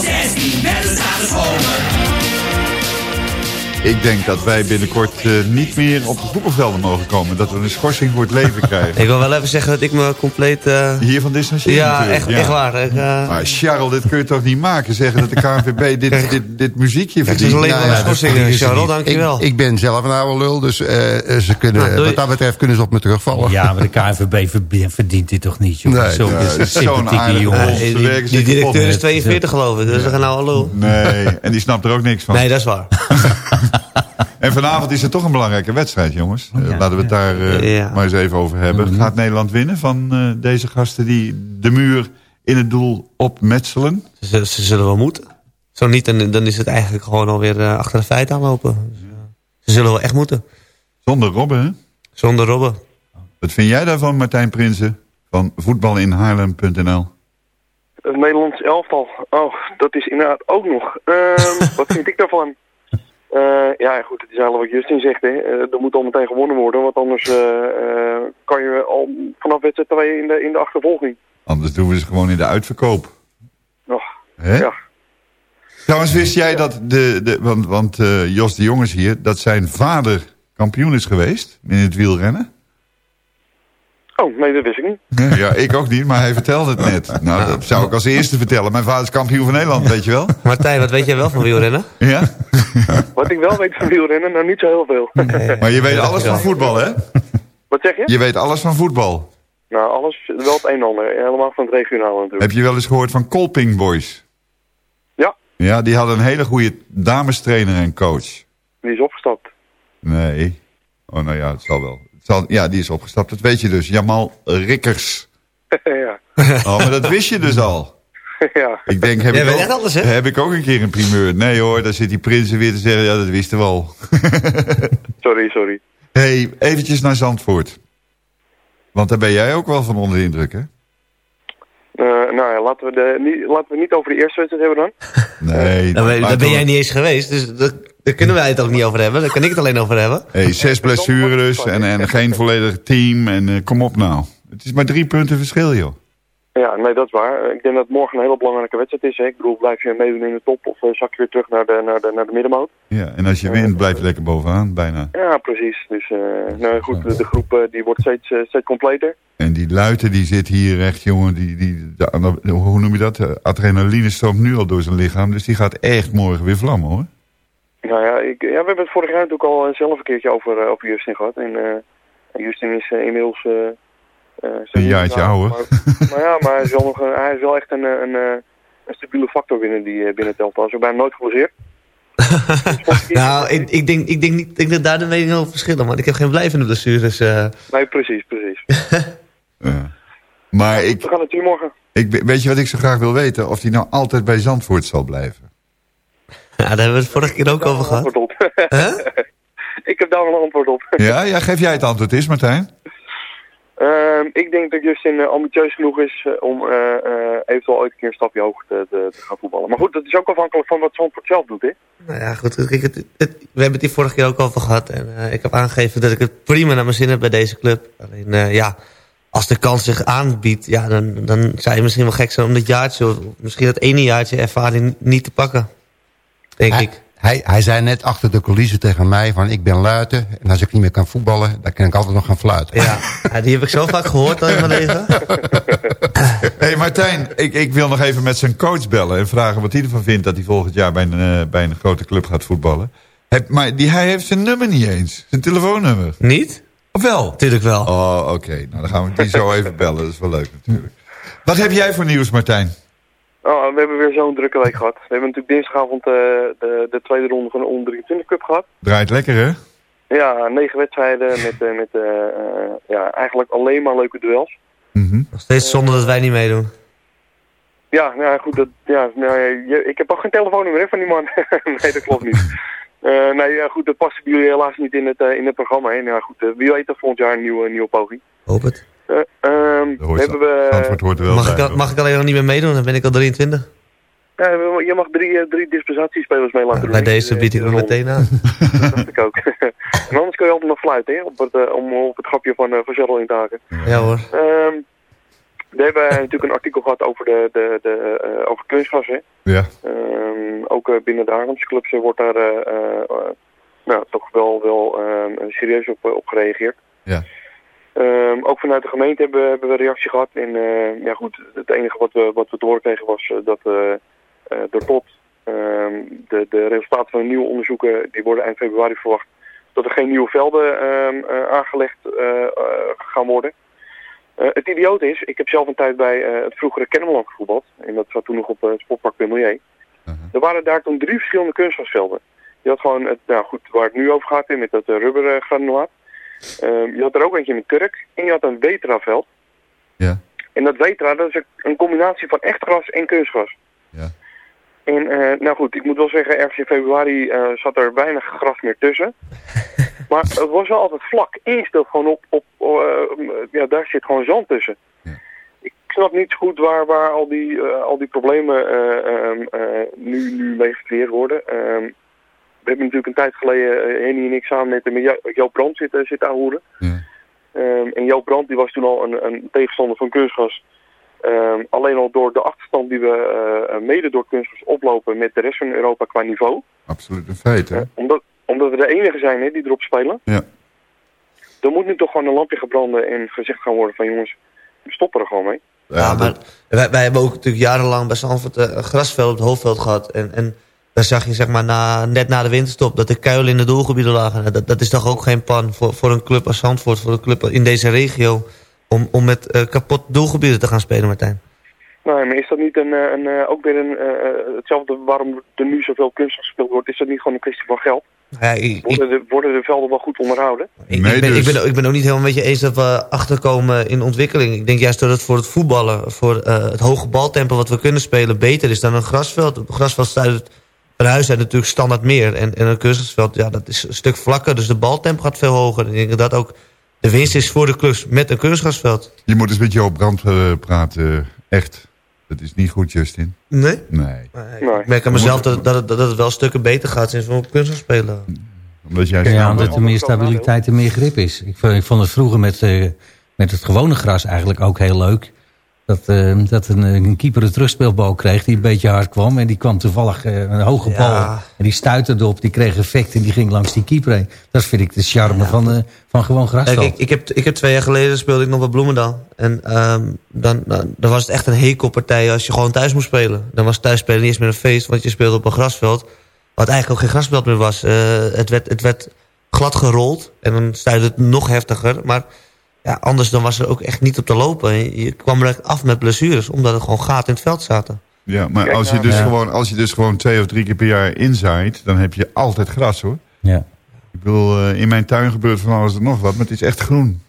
ziet ze al van 16 met een status honger. Ik denk dat wij binnenkort eh, niet meer op de voetbalvelden mogen komen. Dat we een schorsing voor het leven krijgen. Ik wil wel even zeggen dat ik me compleet... eh, Hier van distancieer Ja, echt, echt waar. Ik, eh, Maar Charles, dit kun je toch niet maken? Zeggen dat de KNVB dit, dit, dit muziekje Kijk, verdient? het is alleen maar een schorsing, het Charles, dankjewel. Ik, ik ben zelf een oude lul, dus ze kunnen, Nou, wat dat betreft kunnen ze op me terugvallen. Ja, maar de KNVB ver- verdient dit toch niet, jongen? Nee, Zo'n nee, dat is zo'n sympathieke aardige jongen. die, directeur is 42 geloof ik, dus we gaan nou hallo. Nee, en die snapt er ook niks van. Nee, dat is waar. En vanavond is er toch een belangrijke wedstrijd, jongens. Eh, Ja, Laten we het daar eh, Ja. maar eens even over hebben. Gaat Nederland winnen van eh, deze gasten die de muur in het doel opmetselen? Ze, ze zullen wel moeten. Zo niet, dan, dan is het eigenlijk gewoon alweer eh, achter de feiten aanlopen. Dus, eh, ze zullen wel echt moeten. Zonder Robben, hè? Zonder Robben. Wat vind jij daarvan, Martijn Prinsen? Van voetbalinhaarlem.nl Het Nederlands elftal. Oh, dat is inderdaad ook nog. Ehm, wat vind ik daarvan? Eh, ja, goed, het is eigenlijk wat Justin zegt. Hè. Eh, er moet al meteen gewonnen worden, want anders eh, kan je al vanaf wedstrijd 2 in de, in de achtervolging. Anders doen we ze gewoon in de uitverkoop. Oh, ja. Trouwens, wist jij dat de... de want want Jos de Jongens hier, dat zijn vader kampioen is geweest in het wielrennen? Oh, nee, dat wist ik niet. Ja, ik ook niet, maar hij vertelde het net. Nou, dat zou ik als eerste vertellen. Mijn vader is kampioen van Nederland, weet je wel? Martijn, wat weet jij wel van wielrennen? Ja? Wat ik wel weet van wielrennen, nou niet zo heel veel. Maar je weet alles van voetbal, hè? Wat zeg je? Je weet alles van voetbal. Nou, alles wel het een en ander. Helemaal van het regionale natuurlijk. Heb je wel eens gehoord van Colping Boys? Ja. Ja, die hadden een hele goede damestrainer en coach. Die is opgestapt. Nee. Oh, nou ja, het zal wel. Ja, die is opgestapt. Dat weet je dus. Jamal Rikkers. ja. Oh, maar dat wist je dus al. ja. Ik denk, heb, Jij ik ook, alles, hè? heb ik ook een keer een primeur. Nee hoor, daar zit die prinsen weer te zeggen. Ja, dat wisten we al. Sorry, sorry. hey, eventjes naar Zandvoort. Want daar ben jij ook wel van onder de indruk, hè? Eh, nou ja, laten we, de, niet, laten we niet over de eerste wedstrijd hebben dan. Nee. Daar ben, maar daar ben jij niet eens geweest, dus dat, daar kunnen wij het ook niet over hebben. Daar kan ik het alleen over hebben. Hey, zes blessures en, en geen volledig team. En eh, kom op nou. Het is maar drie punten verschil, joh. Ja, nee, dat is waar. Ik denk dat morgen een hele belangrijke wedstrijd is. Hè. Ik bedoel, blijf je meedoen in de top of eh, zak je weer terug naar de, naar de, naar de middenmoot? Ja, en als je wint, blijf je lekker bovenaan, bijna. Ja, precies. Dus eh, nou goed, de, de groep eh, die wordt steeds, eh, steeds completer. En die luiten, die zit hier echt, jongen, die, die, de- hoe noem je dat? De adrenaline stroomt nu al door zijn lichaam. Dus die gaat echt morgen weer vlammen, hoor. Nou ja, ik, ja, we hebben het vorig jaar natuurlijk al eh, zelf een keertje over, eh, over Justin gehad. En eh, Justin is inmiddels... eh, eh, Een jaartje nou, ouder. Maar, maar ja, maar hij is wel, nog een, hij is wel echt een, een, eh, een stabiele factor binnen, die, eh, binnen. Hij is ook bijna nooit geblesseerd. Nou, ik, ik, denk, ik denk niet ik denk dat daar de meningen over verschillen, want ik heb geen blijvende blessures. eh. Nee, precies, precies. Maar ik, We gaan het hier morgen. ik, weet je wat ik zo graag wil weten? Of die nou altijd bij Zandvoort zal blijven. Ja, daar hebben we het vorige keer ook over gehad. Antwoord op. ik heb daar wel een antwoord op. Ja, ja, geef jij het antwoord eens, Martijn. Ehm, ik denk dat Justin eh, ambitieus genoeg is eh, om eh, eh, eventueel ooit een keer een stapje hoger te, te, te gaan voetballen. Maar goed, dat is ook afhankelijk van wat Zandvoort zelf doet, hè? Nou ja, goed. Kijk, het, het- we hebben het hier vorige keer ook over gehad. En eh, ik heb aangegeven dat ik het prima naar mijn zin heb bij deze club. Alleen, eh, ja, als de kans zich aanbiedt, ja, dan, dan zou je misschien wel gek zijn om dat jaartje, of misschien dat ene jaartje ervaring niet te pakken. Denk hij, ik. Hij, hij zei net achter de coulissen tegen mij van ik ben luiten. En als ik niet meer kan voetballen, dan kan ik altijd nog gaan fluiten. Ja, ja die heb ik zo vaak gehoord al in mijn leven. Hé hey Martijn, ik, ik wil nog even met zijn coach bellen... en vragen wat hij ervan vindt dat hij volgend jaar bij een, eh, bij een grote club gaat voetballen. Heb, maar die, hij heeft zijn nummer niet eens, zijn telefoonnummer. Niet? Of wel? Tuurlijk wel. Oh, oké. Nou, dan gaan we die zo even bellen. Dat is wel leuk natuurlijk. Wat heb jij voor nieuws, Martijn? Oh, we hebben weer zo'n drukke week gehad. We hebben natuurlijk dinsdagavond eh, de, de tweede ronde van de onder 23 Cup gehad. Draait lekker, hè? Ja, negen wedstrijden met, eh, met eh, ja, eigenlijk alleen maar leuke duels. Nog steeds zonder dat wij niet meedoen. Ja, nou ja, goed. Dat, ja, nou, ja, je- ik heb ook geen telefoonnummer hè, van die man. nee, dat klopt niet. Eh, nee, ja, goed, dat past bij jullie helaas niet in het, in het programma. Hè. Nou, goed, wie weet dat volgend jaar een nieuwe, nieuwe poging. Hoop het. Eh, ehm, hoort hebben we, Antwoord hoort er wel Mag bij. ik, al- mag ik alleen nog niet meer meedoen? Dan ben ik al 23. ja, je mag drie, eh, drie dispensatiespelers mee laten doen. Bij deze bied ik me ronde. meteen aan. Dat dacht ik ook. en anders kun je altijd nog fluiten, hè, op het, eh, om op het grapje van, uh, van in te haken. Ja hoor. Ehm, we hebben natuurlijk een artikel gehad over, de, de, de, eh, over kunstgas. Hè. Ja. Ehm, ook binnen de Haarlemse clubs wordt daar eh, eh, eh, nou, toch wel, wel ehm, serieus op, op gereageerd. Ja. Ehm, ook vanuit de gemeente hebben, we- hebben we reactie gehad. En eh, ja goed, het enige wat we, wat we te horen kregen was eh, dat eh door tot ehm, de, de resultaten van de nieuwe onderzoeken, die worden eind februari verwacht, dat er geen nieuwe velden ehm, eh, aangelegd gaan worden. Het idioot is, ik heb zelf een tijd bij het vroegere Kennemerland gevoetbald. En dat zat toen nog op het sportpark Milieu. Er waren daar toen drie verschillende kunstgrasvelden. Je had gewoon, het, nou goed, waar het nu over gaat, met dat rubbergranulaat. Ehm, je had er ook eentje met kurk en je had een Wetra-veld. Ja. En dat Wetra, dat is een- combinatie van echt gras en kunstgras. Ja. En eh, nou goed, ik moet wel zeggen, ergens in februari eh, zat er weinig gras meer tussen. maar het was wel altijd vlak. Speelt gewoon op, op eh, ja, daar zit gewoon zand tussen. Ik snap niet zo goed waar, waar al, die, al die problemen eh, ehm, eh, nu, nu mee gecreëerd worden. We hebben natuurlijk een tijd geleden, eh, Henny en ik samen met, met Jo- Joop Brandt zitten, zitten aanhoeren. Ehm, en Joop Brandt die was toen al een, een tegenstander van kunstgas. Ehm, alleen al door de achterstand die we eh, eh, mede door kunstgas oplopen met de rest van Europa qua niveau. Absoluut een feit, hè? Omdat, omdat we de enige zijn hè, die erop spelen. Ja. er moet nu toch gewoon een lampje gebranden en gezegd gaan worden van jongens, we stoppen er gewoon mee. Ja, maar wij, wij hebben ook natuurlijk jarenlang bij Zandvoort eh, een grasveld op het hoofdveld gehad. En, en daar zag je zeg maar na, net na de winterstop dat de kuilen in de doelgebieden lagen. Nou, Dat, dat is toch ook geen pan voor, voor een club als Zandvoort, voor een club in deze regio... om, om met eh, kapot doelgebieden te gaan spelen, Martijn. Nee, maar is dat niet een, eh, een, eh, ook weer een, hetzelfde waarom er nu zoveel kunst gespeeld wordt? Is dat niet gewoon een kwestie van geld? Ja, ik, Worden de, worden de velden wel goed onderhouden? Ik, ik, ben, ik, ben, ik ben ook niet helemaal met je eens dat we achterkomen in ontwikkeling. Ik denk juist dat het voor het voetballen, voor eh, het hoge baltempo wat we kunnen spelen, beter is dan een grasveld. Op een grasveld staat het huis uit natuurlijk standaard meer. En, en een kunstgrasveld, ja, dat is een stuk vlakker, dus de baltempo gaat veel hoger. En ik denk dat ook de winst is voor de clubs met een kunstgrasveld. Je moet eens met Joop Brand eh, praten, echt. Dat is niet goed, Justin. Nee? Nee. Ik merk aan mezelf dat, dat, het, dat het wel stukken beter gaat sinds we op kunst gaan spelen. Omdat jij Ja, omdat er meer stabiliteit en meer grip is. Ik vond, ik vond het vroeger met, eh, met het gewone gras eigenlijk ook heel leuk. Dat, eh, dat een, een keeper een terugspeelbal kreeg die een beetje hard kwam. En die kwam toevallig eh, een hoge bal. En die stuitte erop, die kreeg effect en die ging langs die keeper heen. Dat vind ik de charme van, eh, van gewoon grasveld. ik, ik, heb, ik heb twee jaar geleden speelde ik nog bij Bloemendaal. En ehm, dan, dan, dan was het echt een hekelpartij als je gewoon thuis moest spelen. Dan was thuisspelen niet eens meer een feest, want je speelde op een grasveld. Wat eigenlijk ook geen grasveld meer was. Eh, het, werd, het werd glad gerold en dan stuitte het nog heftiger. Maar ja, anders dan was er ook echt niet op te lopen. Je, kwam er af met blessures, omdat er gewoon gaten in het veld zaten. Ja, maar Kijk als je, nou. dus Ja. gewoon, als je dus gewoon twee of drie keer per jaar inzaait... dan heb je altijd gras, hoor. Ja. Ik bedoel, eh, in mijn tuin gebeurt van alles en nog wat... maar het is echt groen.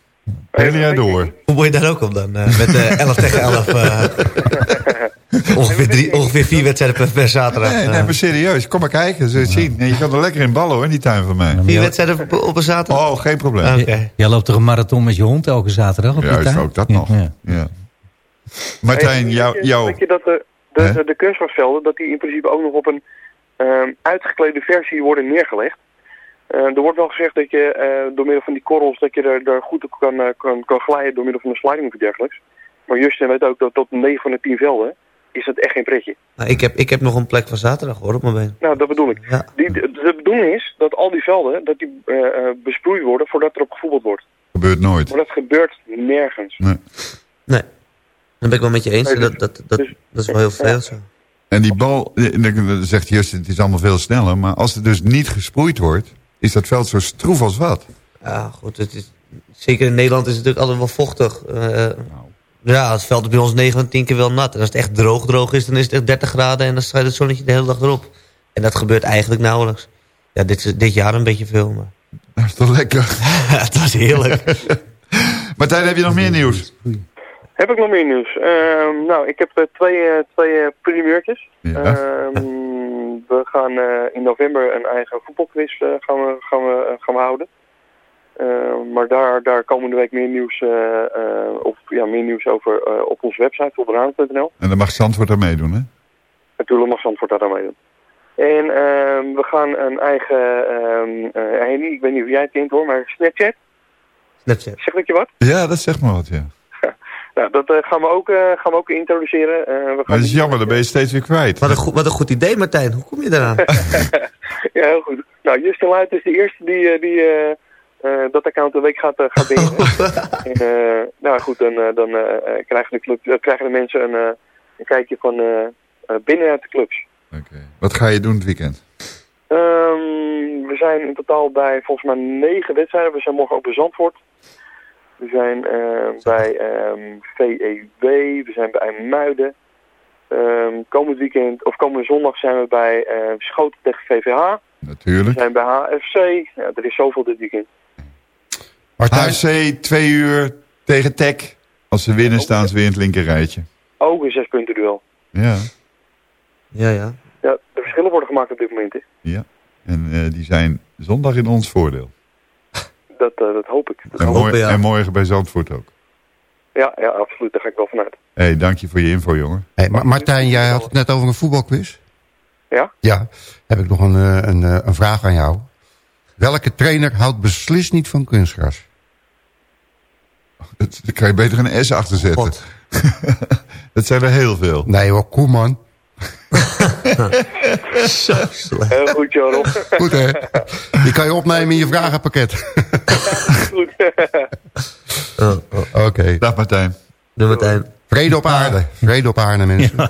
Het hele jaar door. Hoe word je daar ook op dan? eh, met eh 11 tegen 11. eh, ongeveer, drie, ongeveer vier wedstrijden per, per zaterdag. Nee, nee, maar serieus. Kom maar kijken, zul je het zien. En je kan er lekker in ballen, hoor, in die tuin van mij. Vier wedstrijden op, op een zaterdag? Oh, geen probleem. Oké. Jij loopt toch een marathon met je hond elke zaterdag op Juist, tuin? ook dat nog. ja. Ja. Martijn, Hey, jou, weet je- jou, Weet je dat de, de, de, de kunstgrasvelden, dat die in principe ook nog op een ehm, uitgeklede versie worden neergelegd? Eh, er wordt wel gezegd dat je eh, door middel van die korrels, dat je er, er goed op kan, eh, kan, kan glijden door middel van een sliding of dergelijks. Maar Justin weet ook dat tot 9 van de 10 velden is dat echt geen pretje. Nou, ik, heb, ik heb nog een plek van zaterdag hoor, op mijn been. Nou, dat bedoel ik. Ja. Die, de, de bedoeling is dat al die velden dat die, eh, eh, besproeid worden voordat er op gevoetbald wordt. gebeurt nooit. Maar dat gebeurt nergens. Nee, daar ben ik wel met je eens. Nee, dus- dat, dat, dat, dat is wel heel vervelend zo. En die bal, dan zegt Justin, het is allemaal veel sneller. Maar als het dus niet gesproeid wordt, is dat veld zo stroef als wat. Ja, goed. Het is, zeker in Nederland is het natuurlijk altijd wel vochtig. Eh, Ja, het veld is bij ons 9 van 10 keer wel nat. En als het echt droog droog is, dan is het echt 30 graden... en dan schijnt het zonnetje de hele dag erop. En dat gebeurt eigenlijk nauwelijks. Ja, dit, is- dit jaar een beetje veel, maar... Dat is toch lekker? het was heerlijk. Martijn, heb je nog meer nieuws? Heb ik nog meer nieuws? Ehm, nou, ik heb eh, twee, eh, twee eh, primeurtjes. Ja. Ehm, we gaan eh, in november een eigen voetbalquiz eh, gaan we, gaan we, gaan we houden. Ehm, maar daar, daar komende week meer nieuws, eh, eh, of, ja, meer nieuws over eh, op onze website, voetbalraad.nl. En dan mag Zandvoort aan meedoen, hè? Natuurlijk mag Zandvoort daar aan meedoen. En ehm, we gaan een eigen, ehm eh, Henny, ik weet niet of jij het kent hoor, maar Snapchat. Snapchat. Zeg dat je wat? Ja, dat zegt maar wat, ja. Nou, dat eh, gaan, we ook, eh, gaan we ook introduceren. Eh, we gaan Maar dat is jammer, dan ben je steeds weer kwijt. Wat een, goed, wat een goed idee, Martijn. Hoe kom je daaraan? Ja, heel goed. Nou, Justin Luit is de eerste die, eh, die eh, eh, dat account een week gaat, eh, gaat beheren. en, eh, nou goed, dan, eh, dan eh, eh, krijgen, de club, eh, krijgen de mensen een, eh, een kijkje van eh eh, binnenuit de clubs. Wat ga je doen het weekend? Ehm, we zijn in totaal bij volgens mij negen wedstrijden. We zijn morgen ook bij Zandvoort. We zijn eh, bij ehm, VEW. We zijn bij Muiden. Ehm, komend weekend, of komende zondag zijn we bij eh, Schoten tegen VVH. Natuurlijk. We zijn bij HFC. Ja, er is zoveel dit weekend. HFC, twee uur tegen Tech. Als ze winnen, staan ze weer in het linker rijtje. Ook een zes punten duel. Ja, Ja, ja. Ja, de verschillen worden gemaakt op dit moment. Hè. ja. En eh, die zijn zondag in ons voordeel. Dat, eh, dat hoop ik. Dat En, hoop morgen bij Zandvoort ook. Ja, ja, absoluut. Daar ga ik wel vanuit. Hé, hey, dank je voor je info, jongen. Hey, Ma- Martijn, jij had het net over een voetbalquiz. Ja? Ja, heb ik nog een, eh, een, een vraag aan jou. Welke trainer houdt beslist niet van kunstgras? Dat, daar kan je beter een S achter zetten. dat zijn er heel veel. Nee hoor, Koeman. Zo slecht. Heel goed, Joram. Goed, hè? Die kan je opnemen in je vragenpakket. goed. Oké. Dag Martijn. Doe Martijn. Vrede op aarde. Vrede op aarde, mensen.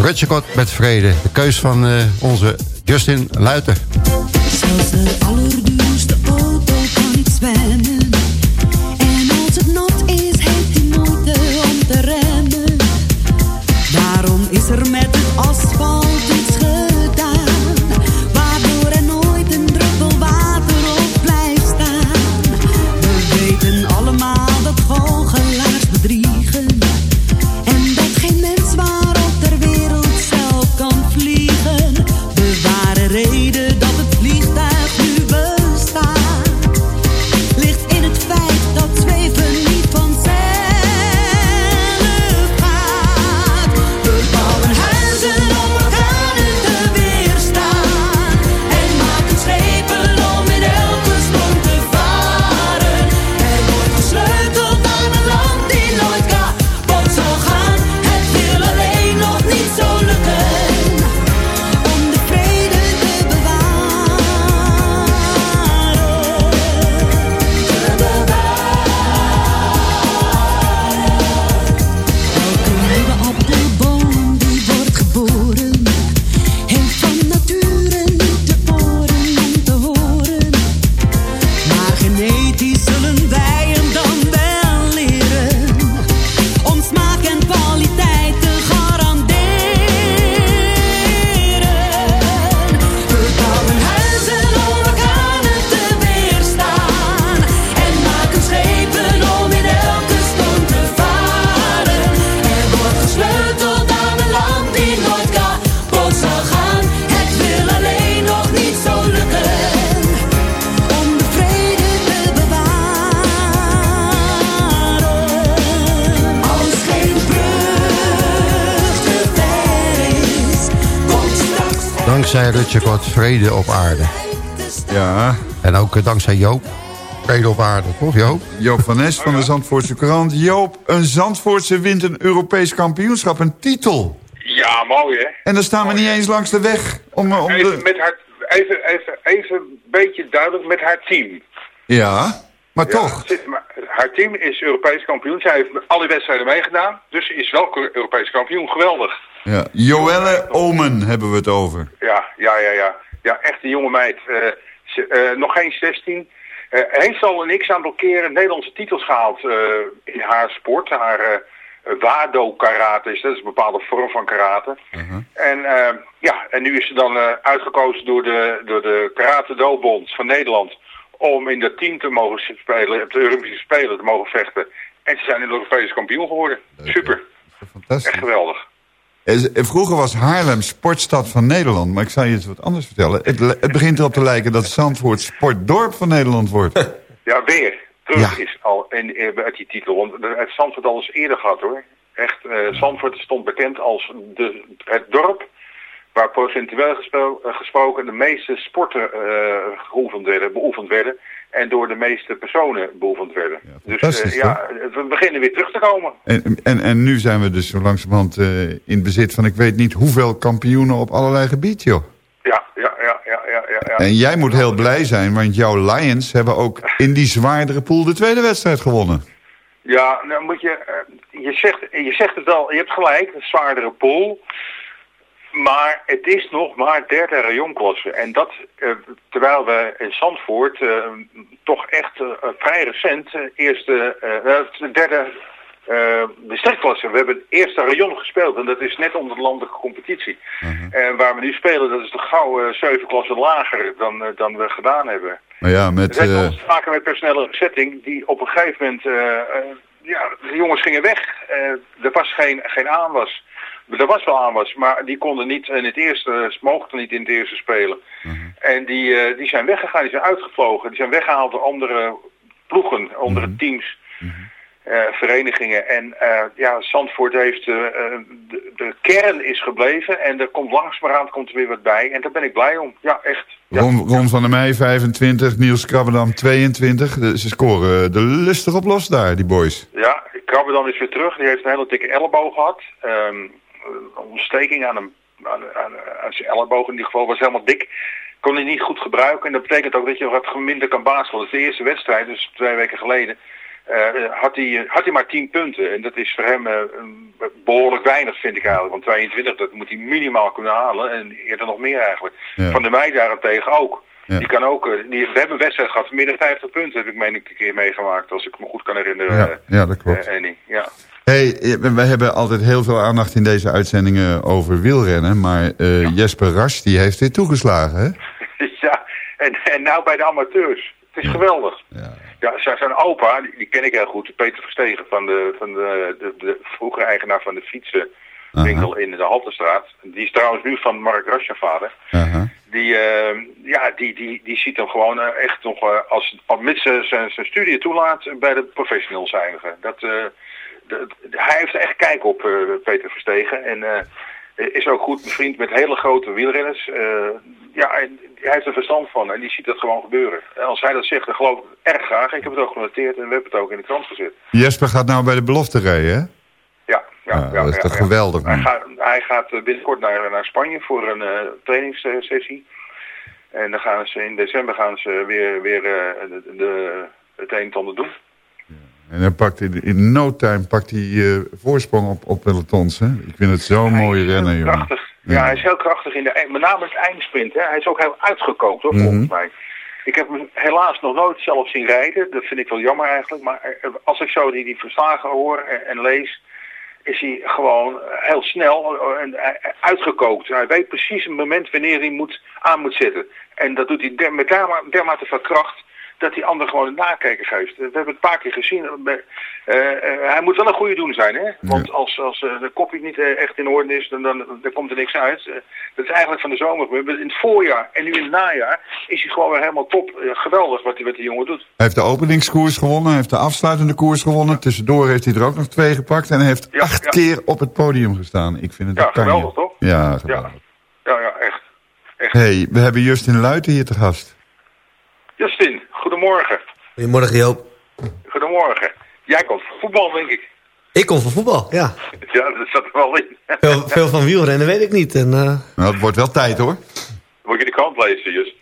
Rutschekot met vrede. De keus van eh, onze Justin Luiten. Vrede op aarde. Ja. En ook eh, dankzij Joop, vrede op aarde. Toch Joop? Joop van Nes van de Zandvoortse Courant. Joop, een Zandvoortse wint een Europees kampioenschap, een titel. Ja, mooi hè. En dan staan we niet eens langs de weg om, eh, om Even, de... met haar, even, even, even een beetje duidelijk met haar team. Ja, maar Ja, toch. zit- maar haar team is Europees kampioen. Zij heeft alle wedstrijden meegedaan. Dus ze is wel Europees kampioen. Geweldig. Ja. Joelle Omen hebben we het over. Ja, ja, ja, ja. Ja, echt een jonge meid. Eh, ze, eh, nog geen 16. Eh heeft al een x aantal keren Nederlandse titels gehaald eh, in haar sport. Haar Wado-karate is dat. is een bepaalde vorm van karate. En eh, ja, en nu is ze dan uitgekozen door de, door de Karate Do-bond van Nederland om in dat team te mogen spelen, op de Olympische Spelen te mogen vechten. En ze zijn in de Europese kampioen geworden. Super. Fantastisch. Echt geweldig. Eh, eh, Vroeger was Haarlem sportstad van Nederland, maar ik zal je eens wat anders vertellen. Het, begint erop te lijken dat Zandvoort sportdorp van Nederland wordt. Ja, weer. Terug is al in, in, uit die titel. Want de- het Zandvoort al eens eerder gehad hoor. Echt, eh Zandvoort stond bekend als de, het dorp waar procentueel eh, gesproken de meeste sporten eh, geoefend werden, beoefend werden. En door de meeste personen beoefend werden. dus eh, ja, we beginnen weer terug te komen. En, en, en nu zijn we dus zo langzamerhand in bezit van ik weet niet hoeveel kampioenen op allerlei gebieden, joh. Ja, ja, ja, ja, ja, ja. En jij moet heel blij zijn, want jouw Lions hebben ook in die zwaardere pool de tweede wedstrijd gewonnen. Ja, nou moet je, je, zegt, je zegt het al, je hebt gelijk, een zwaardere pool. Maar het is nog maar derde rayonklasse. En dat eh, terwijl we in Zandvoort eh, toch echt eh, vrij recent eerste, de derde districtklasse. We hebben het eerste rayon gespeeld en dat is net onder de landelijke competitie. En waar we nu spelen, dat is de gouden zeven klassen lager dan, dan we gedaan hebben. Maar ja, Het met... heeft eh, ons te maken met personele bezetting die op een gegeven moment, ja, de jongens gingen weg. Er was geen, geen aanwas. Er was wel aanwas, maar die konden niet in het eerste, ze mochten niet in het eerste spelen. En die, eh, die zijn weggegaan, die zijn uitgevlogen. Die zijn weggehaald door andere ploegen, andere teams. eh, verenigingen. En eh, ja, Zandvoort heeft, de, de kern is gebleven en er komt langzamerhand komt er weer wat bij. En daar ben ik blij om. Ja, echt. Ja. Ron, Ron van der Meij 25, Niels Krabberdam 22. De- Ze scoren de lustig op los daar, die boys. Ja, Krabbe is weer terug. Die heeft een hele dikke elleboog gehad. Een ontsteking aan, hem, aan, aan, aan zijn elleboog in ieder geval. Was helemaal dik. Kon hij niet goed gebruiken. En dat betekent ook dat je wat minder kan basketballen. Dat is de eerste wedstrijd, dus twee weken geleden. eh, had, hij, had hij maar 10 punten. En dat is voor hem eh, een- behoorlijk weinig, vind ik eigenlijk. Want 22, dat moet hij minimaal kunnen halen. En eerder nog meer eigenlijk. Ja. Van de Meij daarentegen ook. Ja. Die kan ook, eh, die, we hebben een wedstrijd gehad, meer dan 50 punten heb ik meen ik een keer meegemaakt, als ik me goed kan herinneren. Ja, ja, dat klopt. Ja. Hey, eh, wij hebben altijd heel veel aandacht in deze uitzendingen over wielrennen. Maar eh, Jesper Rasch, die heeft dit toegeslagen, hè? ja, en, en nou bij de amateurs. Het is geweldig. Ja, zijn, zijn opa, die, die ken ik heel goed, Peter Verstegen, van de, van de, de, de vroegere eigenaar van de fietsenwinkel in de Haltestraat. Die is trouwens nu van Mark Rascha vader. Die, eh, ja, die, die, die ziet hem gewoon eh, echt nog als, als mits zijn, zijn zijn studie toelaat bij de professionals eindigen. Dat, hij heeft er echt kijk op, eh, Peter Verstegen. En eh, is ook goed bevriend met hele grote wielrenners. Eh, ja, en hij heeft er verstand van en die ziet dat gewoon gebeuren. En als hij dat zegt, dan geloof ik het erg graag. Ik heb het ook genoteerd en we hebben het ook in de krant gezet. Jesper gaat nou bij de belofte rijden, hè? Ja, ja, Ah, ja, dat is toch ja. geweldig, Hij gaat, hij gaat binnenkort naar, naar Spanje voor een trainingssessie. En dan gaan ze in december gaan ze weer, weer de, de, het een en ander doen. En hij pakt in, in no time pakt hij eh, voorsprong op, op pelotons, hè? Ik vind het zo'n mooie rennen, jongen. Krachtig. Ja. hij is heel krachtig in de, eind- met name het eindsprint. Hè. Hij is ook heel uitgekookt, hoor, volgens Mhm. mij. Ik heb hem helaas nog nooit zelf zien rijden. Dat vind ik wel jammer eigenlijk. Maar eh, als ik zo die, die verslagen hoor en, en lees, is hij gewoon heel snel eh, en eh, uitgekookt. Hij weet precies een moment wanneer hij moet, aan moet zetten. En dat doet hij derma- dermate veel kracht dat die ander gewoon een nakijker geeft. We hebben het een paar keer gezien. Eh, eh, hij moet wel een goede doen zijn, hè? Want als, als eh, de kopie niet echt in orde is, dan, dan, dan komt er niks uit. Dat is eigenlijk van de zomer. In het voorjaar en nu in het najaar is hij gewoon weer helemaal top. Geweldig wat, die- wat die jongen doet. Hij heeft de openingskoers gewonnen, hij heeft de afsluitende koers gewonnen. Tussendoor heeft hij er ook nog twee gepakt en hij heeft acht ja. keer op het podium gestaan. Ik vind het Ja, geweldig, toch? Ja, geweldig. Ja, ja, echt. Hey, we hebben Justin Luiten hier te gast. Justin, goedemorgen. Goedemorgen Joop. Goedemorgen. Jij komt van voetbal, denk ik. Ik kom van voetbal, ja. Ja, dat zat er wel in. Veel, veel van wielrennen weet ik niet. En, eh, Nou, het wordt wel tijd hoor. Moet je de krant lezen, Just?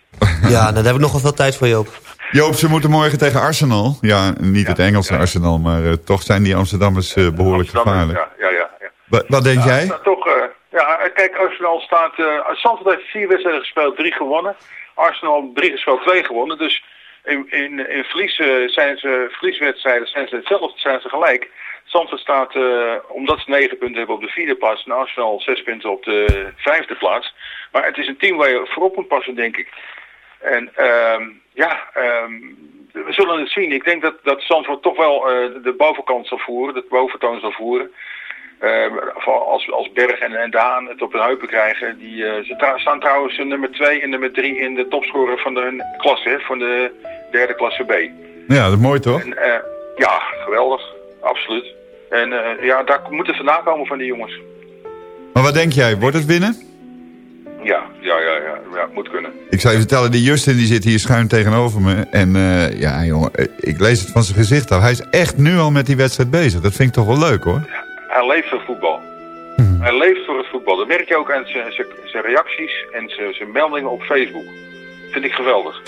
ja, nou, daar heb ik nog wel veel tijd voor Joop. Joop, ze moeten morgen tegen Arsenal. Ja, niet het Engelse Arsenal, maar eh, toch zijn die Amsterdammers eh, behoorlijk gevaarlijk. Ja, ja, ja. ja. Wa- wat denk jij? Toch, eh, ja, kijk, Arsenal staat... eh Zandvoort heeft vier wedstrijden gespeeld, drie gewonnen. Arsenal drie gespeeld, twee gewonnen. Dus in, in, in verlies, eh, zijn ze, verlieswedstrijden zijn ze hetzelfde, zijn ze gelijk. Zandvoort staat, eh, omdat ze negen punten hebben op de vierde plaats... en Arsenal zes punten op de vijfde plaats. Maar het is een team waar je voorop moet passen, denk ik. En ehm, ja, ehm, we zullen het zien. Ik denk dat, dat Zandvoort toch wel eh, de bovenkant zal voeren, de boventoon zal voeren. Eh, vooral als, als Berg en, en Daan het op hun heupen krijgen. Die, eh, ze staan trouwens nummer 2 en nummer 3 in de topscorer van de klasse, van de derde klasse B. Ja, dat is mooi toch? En, eh, ja, geweldig. Absoluut. En eh, ja, daar moet het vandaan komen van die jongens. Maar wat denk jij? Wordt het winnen? Ja, ja, ja, ja, ja moet kunnen. Ik zou je vertellen, die Justin die zit hier schuin tegenover me. En ja, jongen, ik lees het van zijn gezicht af. Hij is echt nu al met die wedstrijd bezig. Dat vind ik toch wel leuk hoor. Hij leeft voor voetbal. Mhm. Hij leeft voor het voetbal. Dat merk je ook aan zijn- zijn zijn reacties en zijn zijn meldingen op Facebook. Vind ik geweldig.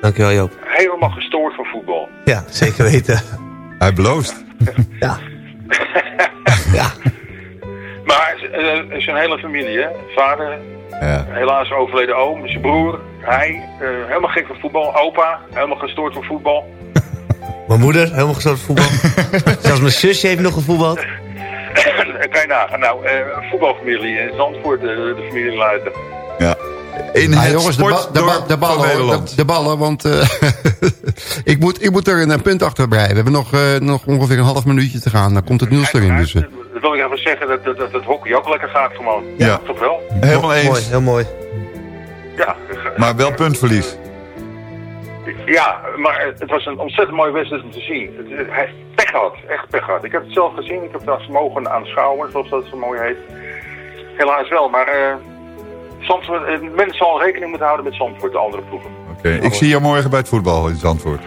Dankjewel Joop. Helemaal gestoord van voetbal. Ja, zeker weten. Hij belooft. ja. Maar eh, zijn hele familie, hè? Vader, Ja. helaas overleden oom, zijn broer, hij, eh, helemaal gek van voetbal. Opa, helemaal gestoord van voetbal. Mijn moeder, helemaal gestoord voetbal. Zelfs mijn zusje heeft nog gevoetbald. Kan je nagaan. Nou, eh, voetbalfamilie in Zandvoort, eh, de familie Luiten. Ja. In Ah, het jongens, de, ba- de, ba- de ballen, hoor, Nederland. de, de ballen, want eh, ik, moet, ik moet er een punt achter breien. We hebben nog, eh, nog ongeveer een half minuutje te gaan. Dan komt het nieuws erin. Dus, eh. Dat wil ik even zeggen, dat, dat, dat het hockey ook lekker gaat gewoon. Ja. Toch wel? Helemaal eens. Mooi, heel mooi. Ja, Maar wel puntverlies. Ja, maar het was een ontzettend mooie wedstrijd om te zien. Het- Hij, pech gehad, echt pech gehad. Ik heb het zelf gezien, ik heb dat mogen aanschouwen, zoals dat zo mooi heet. Helaas wel, maar eh Zandvoort, eh, men zal rekening moeten houden met Zandvoort, de andere ploegen. Oké, ik zie je morgen bij het voetbal in Zandvoort.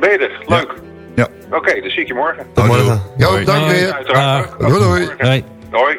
Ben je er? Leuk. Ja. Oké, dan zie ik je morgen. Tot morgen. Jo, dank weer. Uiteraard. Doei, doei. Hoi. Hoi.